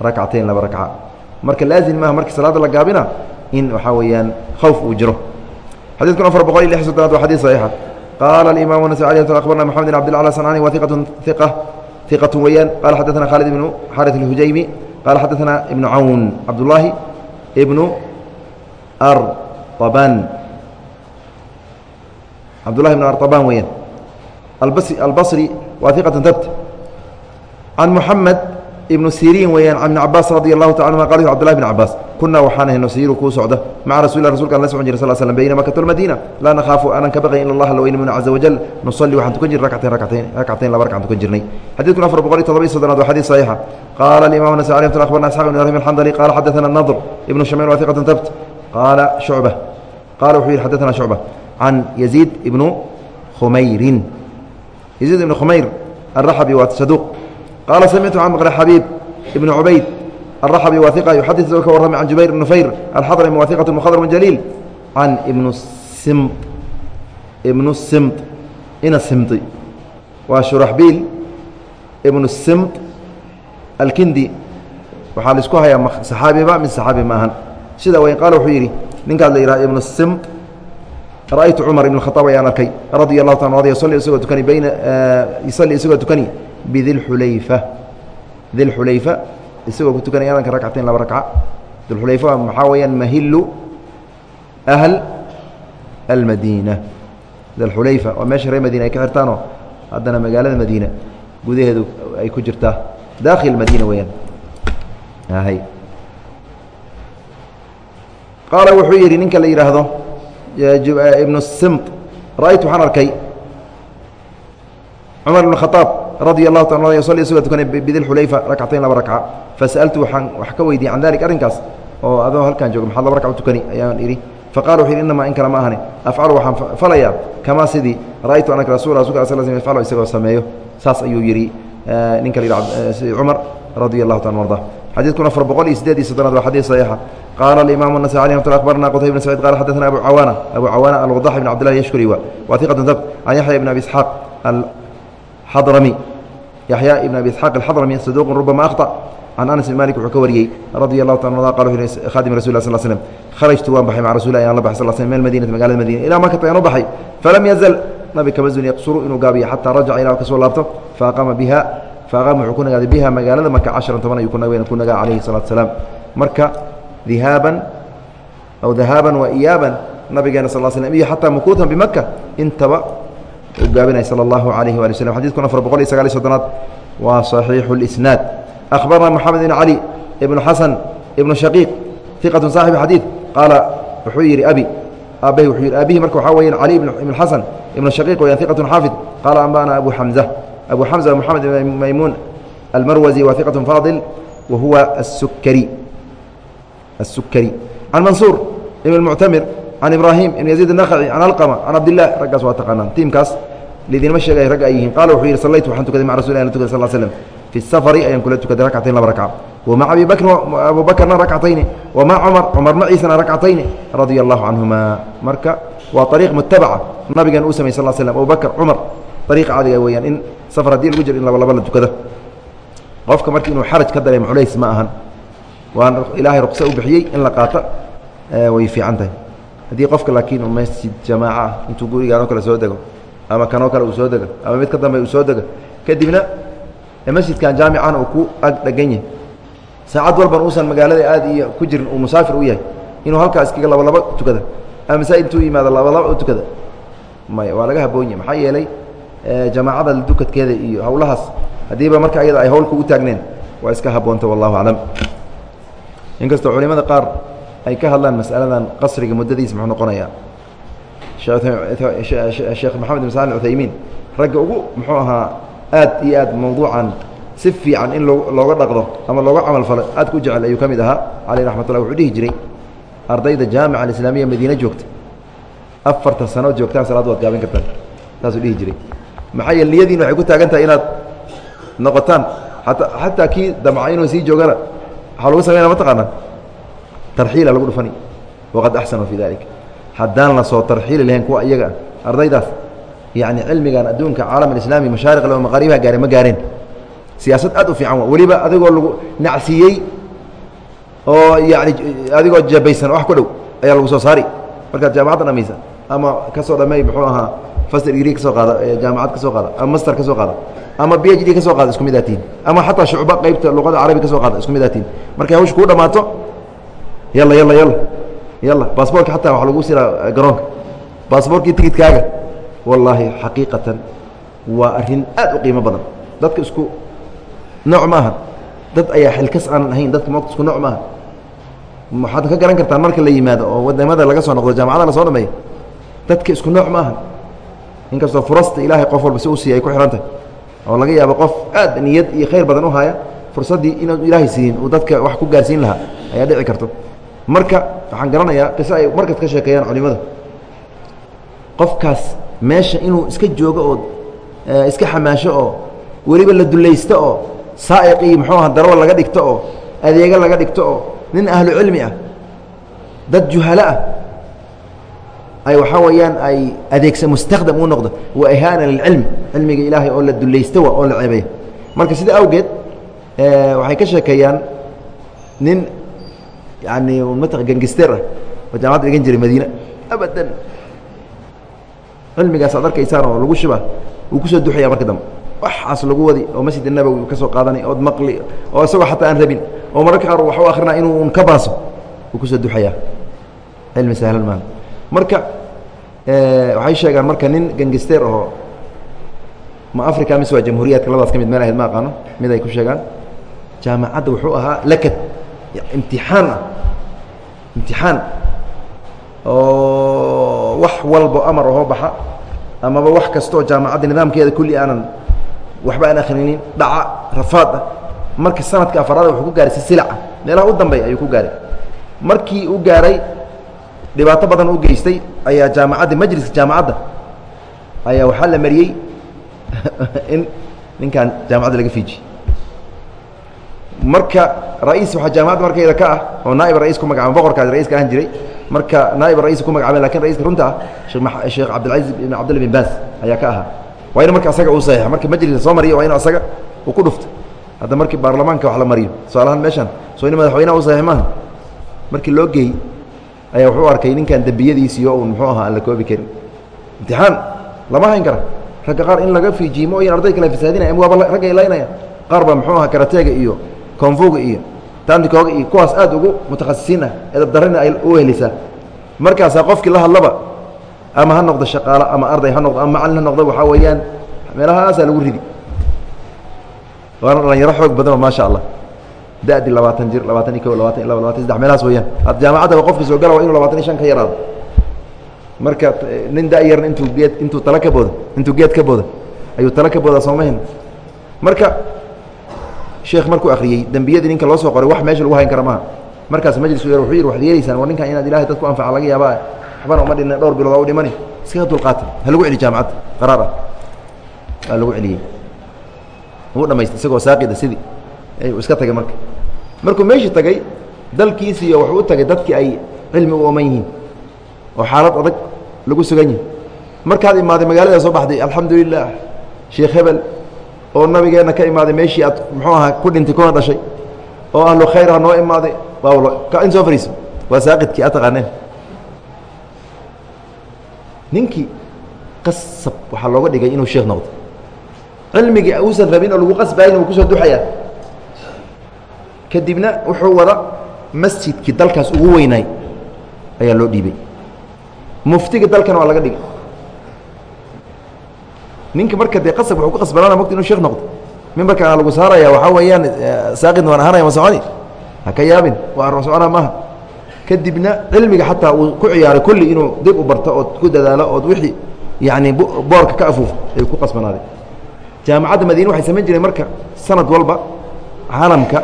[SPEAKER 1] rakcatayn laba rakca marka laazim maaha markii salaada la gaabina in waxaa weeyaan khawf uu jiro xadid kun afar boqol iyo lix soddonaad waa xadid saxiixa qaala alimaam nas abarna maxamed bin abd llah sanani wa iqatun iqa iqatu weeyaan qala xadaثana khaalid ibnu xarit اlhujaymi qala xadaثana ibnu cawn cabdullaahi ibnu arطaban cabdullahi ibnu arطaban weeyaan albasri waa iqatun tabt can muxamed ibnu siriin weeyaan ibn cabaas radi allahu taala anuma qal cbdulahi bn cabaas kunaa waxaan ahayno siiru kuu socda maca rasulillah rasulkaan la socon jira sal slm bayna makata walmadiina laa nakhaafu aanan ka baqayn ila allah alla weynimuna caza wajal nusalli waxaan tukan jirnay rakcatayn rakcatayn rakcatayn laba rakcan tukan jirnay xadiidkun afar boqol iyo todoba-iyo soddonaad waa xadiid saxiixa qaala alimam nasai alih mt akhbarna isxaq ibn ibrahim alxandali qaala xadaثana nadr ibnu shamayn wa hiqatan tabt qaala shucba qaala wuxuu yihi xadaثana shucba can yaziid ibnu khumayrin yaziid ibnu khumayr qaala samictu can maqle xabiib ibni cubayd araxabi waa yuxadis ka warramay can jubayr ibn nufayr alxadrami waa iqatu jaliil can ibnu simt ibnu simt ina simti waa shuraxbiil ibnu simt alkindi waxaa la isku hayaa saxaabiba min saxaabi maahan sida weyn qaala wuxuu yidhi ninkaas la yidhaha ibnu simt ra'aytu cumar ibn khaaab ayaan arkay radia allahu ta ad isagoo tukani bayna yusali isagoo tukani bidilxulayfa. Dilxulayfa isagoo ku tukanay adanka rakcatain laba rakca. Dilxulayfa maxaa weeyaan mahilu ahl almadiina. Dilxulayfa waa meesha reer madiina ay ka xirtaanoo? Haddana magaalada madiina. Gudaheedu ay ku jirtaa daakhil madiina weeyaan. Hay qaala wuxuu yidhi ninka la yidhaahdo ibnu simt ra'aytu waxaan arkay cumar ibn khaaab radia allahu ta yusali isagoo tukanay bidilxulayfa rakcatayn laba rakca fasa'altu waxaan wax ka weydiiyey can dalik arrinkaas oo adoo halkaan jooga maxaad laba rakca u tukani ayaan idhi faqala wuxu yidhi inamaa in kale ma ahane afcalu waxaan falayaa kamaa sidii ra'aytu anaka rasul rasulka sal sl yafcalu isagoo sameeyo saas ayuu yidhi ninka la yidhi cumar radia allahu ta arda xadiidkun afar boqol iyo sideed iyo soddonaad waa xadiid saxiixa qaala alimaam النasai alي mt abarna qtay bn sacيid qala xadثna abu cawaana abu cawaana alwadax bn cabd lah yashkuri wa wa iqat dab can yaxya ibn abi isxaaq alxadrami yaxya ibn abi isxaaq alxadrami saduuq rubama akhطأ can anas bn malik wuxuu ka wariyey radia allahu ta arda qala khadim rasul lah sl slm kharajtu waan baxay maca rasul ayaan la baxay sal slm min madinati magalada madina ilaa makata ayaan u baxay. Falam yazal. Nabi kama zun yaqsuru inuu gaabiyo xataa rajaca ilaa ka soo laabto faaqama biha faaqama wuxuu ku nagaaday biha magaalada maka casharan toban ayuu ku nagaa calayhi salatu salaam marka dihaaban aw dahaaban wa iyaaban nabigeena sal slm iyo xataa mukuutan bimaka intaba uu gaabinay sala allahu alayhi waali slm xadidkun afar boqol iyo sagaal iyo soddonaad waa صaxiixu اlisnaad akhbarna moxamed ibn cali ibnu xasan ibnu shaqiiq iqatu saaxibu xadiid qaala wuxuu yidhi abi aabbahi wuxuu yidhi aabihi marka waxaa weeyaan cali ibn xasan ibnu shaqiiq weyaan iqatu xaafid qaala ambana abu xamza abu xamza moxamed ibn maymuun almarwazi waa iqatu faadil wa huwa asukari السكري عن منصور بن المعتمر عن إبراهيم بن يزيد النخعي عن القمة عن عبد الله رقاس واتقانان تيمكاس lidinma sheegay ragga ay yihiin qaala wuxuu yidhi sallaytu waxaan tukaday maca rasul an tukada sal slm fi safari ayaan kula tukaday rakcatayn laba rakca wama abi bakrin abu bakrna rakcatayni wama cumar cumar maciisana rakcatayni radia allahu canhuma marka waa ariiq mutabaca nabigan uu samay sal slm abubakr cumar ariiqa caadiga weeyaan in safar haddii lagu jiro in labalaba la tukado qofka marka inuu xaraj ka dareemo culays ma ahan waan ilaahay ruqso u bixiyey in la qaato way fiican tahay haddii qofka laakiin masjid jamaaca intuu gurigaan kale soo dego ama kanoo kale uu soo dego ama mid ka dambe uu soo dego kadibna masjidkan jaamican uu ku ag dhegan yahay. Saacad walban uusan magaalada aad iyo ku jirin uu musaafir u yahay. Inuu halkaa iskaga laba laba tukada. Ama masaajid intuu yimaado laba laba u tukada. Maya waa laga haboon yahay. Maxaa yeelay jamaacada dukadkeeda iyo howlahaas haddiiba marka ayada ay howlka u taagneen waa iska haboonta wallahu aclam. Inkastoo culimada qaar ay ka hadlaan masaladan qasriga muddadiisa muxuu noqonayaa sheekh maxamed bin saalin uthaymiin ragga ugu muxuu ahaa aad iyo aad mawduucan si fiican in looga dhaqdo ama looga camal falo aad ku jecel ayuu ka mid ahaa. Caleyh raxmat ullah wuxuu dhihi jiray ardayda jaamica alislaamiya madiine joogta. Afartan sanood joogtaan salaad waad gaabin kartaan. Saasuu dhihi jiray. Maxaa yeele niyadiin waxay ku taagan tahay inaad noqotaan ataa xataa kii damca inuu sii joogana waxaa lagu sameynaa mataqaanaa tarxiila lagu dhufani. Waqad axsanu fii dalik haddaan la soo tarxiili lahayn kuwa iyaga ardaydaas yacni cilmigan adduunka caalam alislaami mashaariq le maqaaribaha gaare ma gaareen. Siyaasad aad u fiican wa weliba adigoo lagu nacsiiyey oo yani adigoo jabaysan wax ku dhow ayaa lagu soo saari. Markaad jaamacadda dhamaysa ama ka soo dhamey muxuu ahaa faster degree ka soo qaada jaamacad ka soo qaada ama master ka soo qaada ama b h d ka soo qaada isku mid aa tihin ama xataa shucba qeybta luqada carabi ka soo qaada isku mid aa tihin markay hawsha kuu dhammaato yalla yalla yalla yalla baasboortka xataa waxa lagu siraa garoonka. Baasboortkii tigidkaaga wallaahi xaqiiqatan waa arrin aad u qiimo badan. Dadka isku nooc ma aha dad ayaa xilkas aanan ahayn dadka moogta isku nooc maaha waxaad ka garan kartaan marka la yimaado oo waddamada laga soo noqdo jaamacada la soo dhameeyo dadka isku nooc maaha inkastoo furasta ilaahay qof walba si u siiya ay ku xihan tahay oo laga yaabo qof aad niyad iyo khayr badan u haya fursaddii inuu ilaahay siiyin uu dadka wax ku gaarsiin lahaa ayaa dhici karto marka waxaan garanayaa qiso ay markas ka sheekeeyaan culimada. Qofkaas meesha inuu iska joogo oo iska xamaasho oo weliba la dulaysto oo saa'iq iyo muxuu aha daraba laga dhigto oo adeega laga dhigto oo nin ahlu cilmi ah dad juhalo ah ay waxaa weeyaan ay adeegsa mustakdam uu noqdo. Wa ihaana lilcilmi cilmiga ilaahay oo la dulaysto wa oo la ceebeeyo. Marka sida awgeed waxay ka sheekeeyaan nin yani mat gangister ah oo jaamacadda dhigan jiray madiina abadan cilmigaas aad arkaysaan oo lagu shuba wuu ku soo duxaya marka dambe waxaas lagu wadi oo masjid nabowi ka soo qaadanay ood maqli oo isagoo xataa aan rabin oo mararka qaar wax u akrinaa inuu un ka baaso wuu ku soo duxayaa cilmi sahlan maaha marka waxay sheegaan marka nin gangister ahoo ma africa mise waa jamhuuriyaadka labadaas ka mid meel ahayd ma aqaano mid ay ku sheegaan jaamacadda wuxuu ahaa lakad imtixaan ah. Imtixaan. Oo wax walbo amar ahoo baxa. Amaba wax kastaoo jaamacadda nidaamkeeda kulli aanan waxba aan akhrinin dhaca rafaad ah. Marka sanadka afaraada wuxuu ku gaaray sisilaca meelaha u dambeey ayuu ku gaaray. Markii u gaaray dhibaato badan u geystay ayaa jaamacadda majliska jaamacadda ayaa waxaa la mariyey in ninkan jaamacadda laga fiijiye marka rais waxaa jaamacadda markayda ka ah oo naaib rais ku magacaban boqorkaas raiska ahan jiray. Marka naaib rais ku magacaben laakiin raiska runta ah sheekh cabdilcaziz ibn cabdilla bin baas ayaa ka ahaa. Waa inu marka asaga uu saxiixa marka majliska soo mariyo waa inu asaga uu ku dhufto hadda markii baarlamaanka wax la mariyo tusaalahaan meeshan soo in madaxweynaha u saxiix maaha. Markii loo geeyey ayaa wuxuu arkay ninkan dembiyadiisiyo un muxuu ahaa aan la koobi karin. Imtixaan lama hayn kara. Ragga qaar in laga fiijiimo oyan arday kale fasaadinaya waaba ragga ilaynaya qaar baa muxuu ahaa karateega iyo koonfuga iyo tandikooga iyo kuwaas aad ugu mutakhasisiin ah edabdarrina ay u helisaa markaasaa qofkii la hadlaba ama ha noqdo shaqaalo ama arday ha noqdo ama macallin ha noqdo waxaa weeyaan meelahaasaa lagu ridi. Waana dhalinyaro xoog badanoo maasha allah. Dadi labaatan jir labaatan iyo ko labaatan iyo laba labatan saddex meelahaas weyaan ad jaamacaddaba qofki soo gala waa inu labaatan iyo shan ka yaraado. Marka nin da-yarna intuu geed intuu tala ka booda intuu geed ka booda ayuu tala ka boodaa soomahn marka sheekh markuu akriyey dembiyadii ninka loo soo qoray wax meesha lagu hayn kara maaha. Markaas majlisku yar wuxuu yidhi waxad yeelaysaan war ninkan inaad ilahay dad ku anfaca laga yaabaa. Waxbana uma dhinna dhowr bilood aa u dhimani. Iskaga dulqaata ha lagu celi jaamacadda qaraar ah. Waa lagu celiyey. Wuu dhamaystay isagoo saaqida sidii. Iska tagay marka. Markuu meeshii tagay dalkiisiiyo wuxuu u tagay dadkii ay cilmi u oman yihiin oo xaalad adag lagu sugan yihi markaad imaaday magaalada soo baxday alxamdu lilah sheekh hebel oo nabigeenna ka imaaday meeshii aad muxuu ahaa ku dhintay kuna dhashay oo ahlu khayr ha noo imaaday waa in soo fariiso waa saaqidkii a taqaaneen. Ninkii qasab waxaa looga dhigay inuu sheekh noqdo. Cilmigii uusan rabin oo lagu qasbaayna wuu ku soo duxayaa. Kadibna wuxuu wada masjidkii dalkaas ugu weynaay ayaa loo dhiibay. Muftiga dalkana waa laga dhigay ninka marka dee qasab wuxuu ku qasbanaana mogta inu sheekh noqdo. Mimbarkaana lagu saaraya waxaa weeyaan saaqidna waan ahaanaya ma soconi? Ha ka yaabin waa soconaa maaha. Kadibna cilmiga xataa uu ku ciyaaray kulli inuu dib u barto ood ku dadaalo ood wixii yacni boorka ka afuufo ayuu ku qasbanaaday. Jaamacadda madiine waxay samayn jireen marka sanad walba caalamka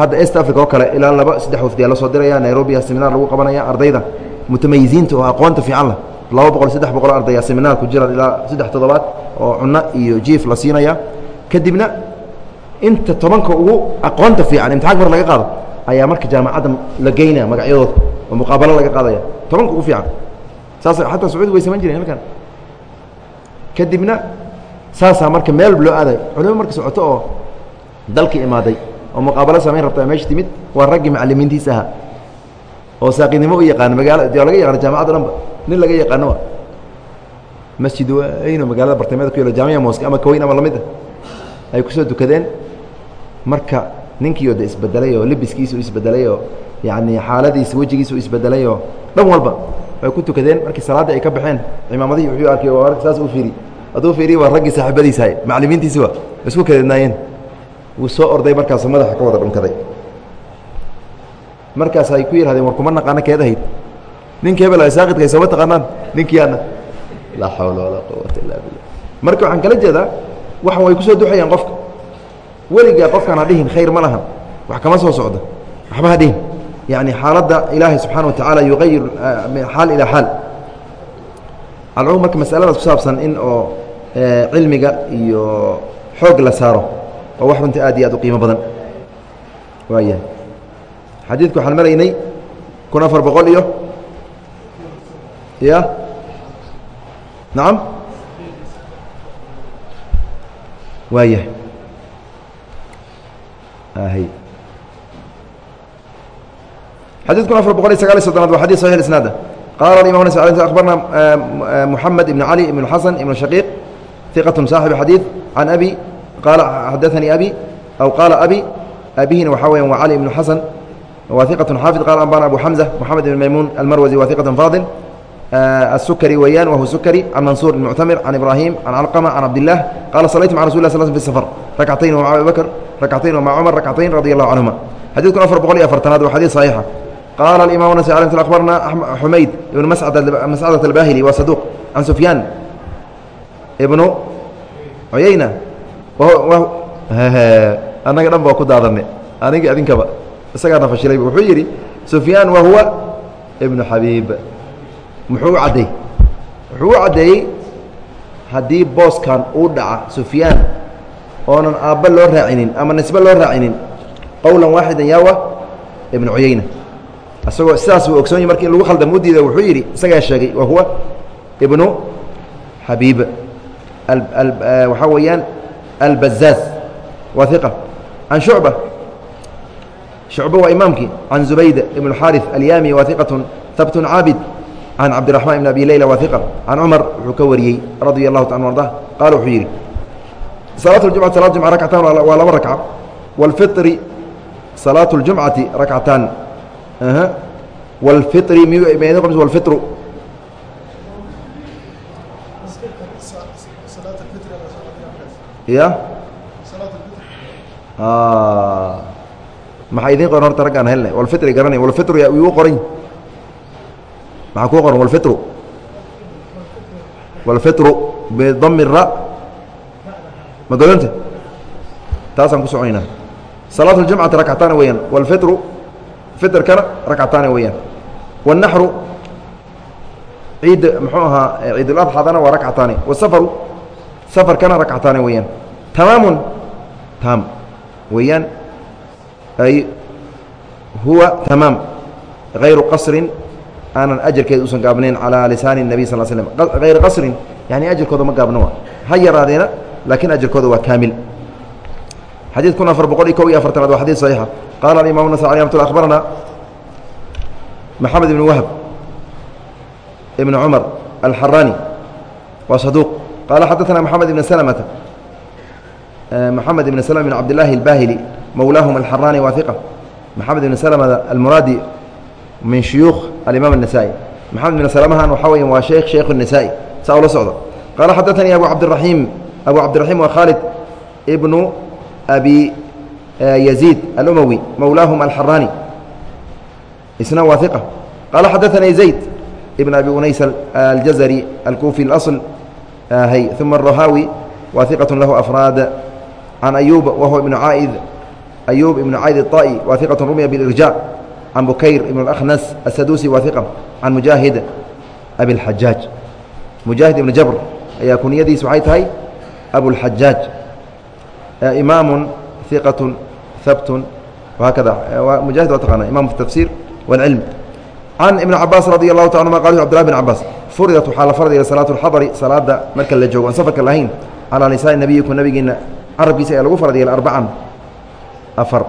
[SPEAKER 1] hadda est africa oo kale ilaa laba saddex wafdiyaa la soo diraya nairobiya seminaar lagu qabanaya ardayda mutamayiziinta oo aqoonta fiican lah laba boqol saddex boqol ardaya seminaar ku jiraan ilaa saddex toddobaad oo cunno iyo jiif la siinaya. Kadibna inta tobanka ugu aqoonta fiican imtixanka mar laga qaado ayaa marka jaamacadda la geynaya magacyadooda oo muqaabalo laga qaadaya. Tobanka ugu fiican. Saas xataa sacuudi way samayn jireen halkan. Kadibna saasaa marka meel loo aaday. Culimo marka socoto oo dalka imaaday oo muqaabalo samayn rabta meesha timid waa raggii macalimiintiisa ahaa oo saaqidnimo u yaqaana magaala laga yaqaano jaamacadda dhanba nin laga yaqaano masjid weyno magaalada bartamaeda ku yalo jaamiya moske ama kaweyn ama la mid a ay ku soo dukadeen. Marka ninkiio de isbedelay oo lebiskiisu isbedelay oo yacni xaaladiisa wejigiisu isbedelay oo dhan walba ay ku tukadeen markii salaaddii ay ka baxeen cimaamadihii wuxuu arkay waa saas u fiiri. Hadduu fiiriy waa raggii saaxiibadiisa hay macalimiintiisi wa isku kadeednaayeen wuu soo orday markaasu madaxa ka wada dhunkaday markaas ay ku yidhahdeen war kuma naqaano keedahayd ninka hebel ay saaqidkay sooma taqaanaan ninkiiana laa xawla walaa quwata illa billah. Marka waxaan kala jeedaa waxan way ku soo duxayaan qofka. Weligaa qofkaan ha dhihin khayr ma lahan wax kama soo socdo waxba ha dhihin. Yacni xaaladda ilaahay subxaana wa tacaala yuqayir xaal ilaa xaal. Alcum marka masaladaas ku saabsan in oo cilmiga iyo xoog la saaro waa wax runtii aad iyo aad u qiimo badan. Waayahay xadiidku waxaan maraynay kun afar boqol iyo ya nacam waayahay hy xadيث kun afar boqol iyo sagaal iy soddonaad wa xadيث صحيح isنaada qala imam abarna محamed iبn عalي iبn xaسن iبn شhقيq ثiqة صاaxiب xadيiث عan أbي qaala xadaثnii أbي أو qaala أbي abihina waxaa weya wa cali iبn xaسن wa ثiqaة xaafid qala ambana abu xمزة محamed iبn maymuun almarwaزي wa ثiqaة faadل السكري weyaan wهو سكري عن منصور المعتمر عن إبراهيم عن علقمة عن عبد الله قال صليت مع رسول الله صل في السفر ركعتين ومع أبي بكر ركعتين ومع عمر ركعتين رضي الله عنهما xadيثكن أفر بqل iyo aفرتanaad wa xadيث صحيiحة قال الإمام النسائي عليه وسلم أخبرنا حميد بن مسعدة الباهلي wa صدوق عن سفيان بن عyayنة anaga dhan ba ku daadanay anigi adinkaba isagaana fashilay wuxuu yidhi sufyaan wa ibnu xabiib. Muxuu u caddeey wuxuu u caddeeyey haddii booskan uu dhaca sufyaan oonan aabba loo raacinin ama nisbe loo raacinin qowlan waaxidan yaawa ibnu cuyeyna isagoo sidaas uu ogsoon yahy marka in lagu khaldamo u diida wuxuu yidhi isagaa sheegay wa ibnu xabiib. Waxaa weeyaan albazaaz waa iqa can shucba shucba waa imaamkii can zubayda ibn xaariث alyami waa iqatun habtun caabid can cabdiرaحmaan بn abi layla wa iqa can cumar wuxuu ka wariyey radia الlahu ta arda qaala wuxuu yidhi salaaة اjumcati salat jumca rakcatan waa laba rakca wاlfiطri salaaة اljumcati rakcataan wاlfiطri mi wاlfiطru ya maxaa idiin qoran horta rag aan helna walfitri garanay walfitru yaa igu qoran maxaa kuu qoran walfitru walfitru bidami ra. Ma godonta taasaan ku soconaynaa salaatu ljumcati rakcataana weeyaan. Walfitru fitrkana rakcataana weeyaan. Wاnaxru ciid muxuu ahaa ciiduladxadana waa rakcataane wasafaru safarkana rakcataane weeyaan. Tamaamun taam weeyaan ay huwa tamaam غayru qasrin aanan ajarkeeda usan gaabnayn calىa lisaani الnabiy sal slm hayra qasrin yani ajarkooda ma gaabno wa ha yaraadeena laakiin ajarkooda waa kaamil xadيث kun afar boqol iyo kow iyo afartanaad waa xadيث صaحيixa qala الimam النasي عليه رحمة ل أخbarana محamed بن wهب بن cمر الحarاني wa صدوq qala xadaثna محamed بن سلمة محamed بن سلمة بن cabd للahi الbاhلي mowlaahم الحarاني wa ثiqة محamed بن سلمة الmuraadi min شhuyuuخ الimaم النسائي محamed بن سلمhan waxaa weya waa sheekh sheikh النسائي saa ula socda qala xadaثnii abu cabdiلرaحيم abu cabdiرaحيم wa khالد بن abi يزيد الأmوي mowlaahم الحarاني isna waa ثiqة qala xadaثnii زayd بن abi unays الjزري الكوفي الأصل hy ثuma الرhاwي wa ثiqة lahu أفrاad عن أyوب wهو بن عاaئd أyوب بن عاaئd الطائي wa ثiqة رمya بالإرجاع عن بكير بن الأخنس السدوسي wa ثiqة عن مجاهد أبي الحجاaج مجاهد بن جبر ayaa kunyadiis waxay tahay أبوالحجاaج imaam ثiqaة habt وhakada mujahid waa taqaana imam في التفsير والعلم عن iبن cabاس رضي الله ta anهma qal cبدالله بن cabاس furidat waxaa la fardigay salaaة الxadri salaada marka la joogo on safarka lahayn calىa lisaaءi nabiyiku nabigeena carabkiisa ee lagu faradiel arbacan afar.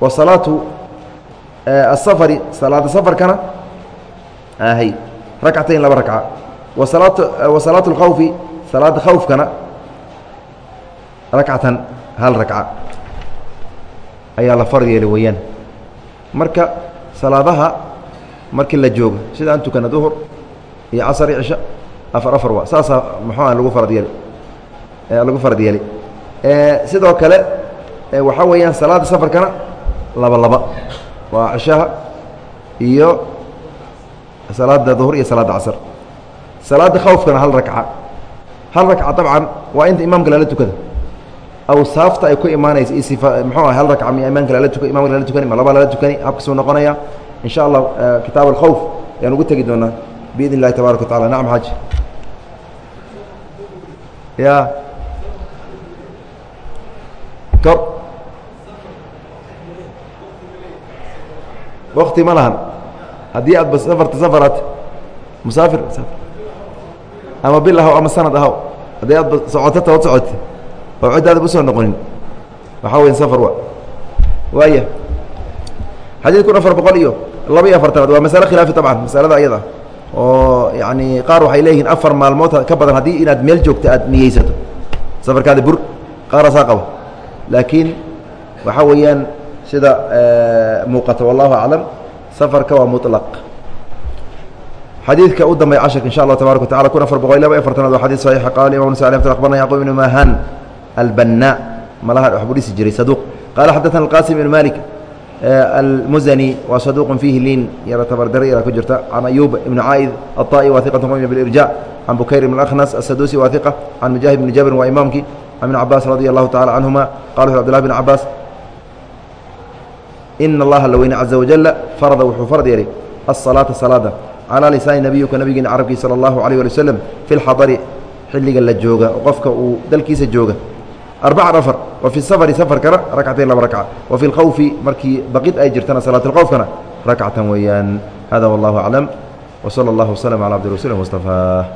[SPEAKER 1] Wa salaatu asafari salaada safarkana ahay rakcatayn laba rakca. Wa salaat wa salaatu اlkhawfi salaada khawfkana rakcatan hal rakca ayaa la farad yeeli weeyaan. Marka salaadaha markii la jooga sidaan tukana duhur iyo casar iyo cisha afar afar waa saasaa muxuuha lagu farad yeeli lagu farad yeeli sidoo kale waxaa weeyaan salaada safarkana laba laba. Waa cishaha iyo salaada duhur iyo salaada casr salaada khawfkana hal rakca. Hal rakca dabcan waa inta imaamka lala tukada. Awsaafta ay ku imaanaysa iyo sifa muxuu ah hal rakca miya imaamka lala tuka imamka lala tukani ma labaa lala tukani habkasuu noqonaya. In sha allah kitaab alkhawf ayaan ugu tegi doonaa. Biidn illahi tabaaraka wa tacala nacam xaaji. Ya kor wakti ma lahan. Haddii aad safarta safaraad musaafir ama bil ahaw ama sanad ahaw haddii aad socoto tood socoti. Oo ciddaadab u soo noqonin. Waxaa weya safar wa. Waaya xadiid kun afar boqol iyo laba iyo afartanaad. Waa masale khilaafi tabcan masalada ayada. Oo yani qaar waxay leeyihiin afar maalmood ka badan haddii inaad meel joogto aad niyeysato. Safarkaada bur qaaraasaa qaba laakiin waxaa weeyaan sida muuqata wallahu aclam safarka waa muطlaq xadiidka u dambey casharka insha allah tabarak wa tacala kun afar boqol iyo laba iyo afartanaad waa xadid saxiixa qala imam nasa alay abarna yacqub ibnu mahan albana malaha wax buu dhisi jiray saduq qala xadaثana alqasim ibnu malik almuzani waa saduq fiihi liin yara tabardare yara ku jirta can ayub ibn caaid aلطa'i wa iqat qm bilirja can bukayr ibn akhnas asadusi wa iqa can mujahid bni jabrin waa imaamkii can ibn cabaas radi allahu tacala canhuma qala wuxu abdillah bn cabaas ina allaha la weyne caza wajala farada wuxuu asalaata salaada calaa lisaani nabiyuka nabigeena carabkii sala allahu alayh ali waslem fi lxadari xilliga la jooga oo qofka uu dalkiisa jooga fi safari safarkana rakcatayn laba wa fi lkhawfi markii baqid ay jirtana salaat lkhawfkana rakcatan weeyaan wallahu aclam w sala allahu waslm cala abdi rasuuli mustafa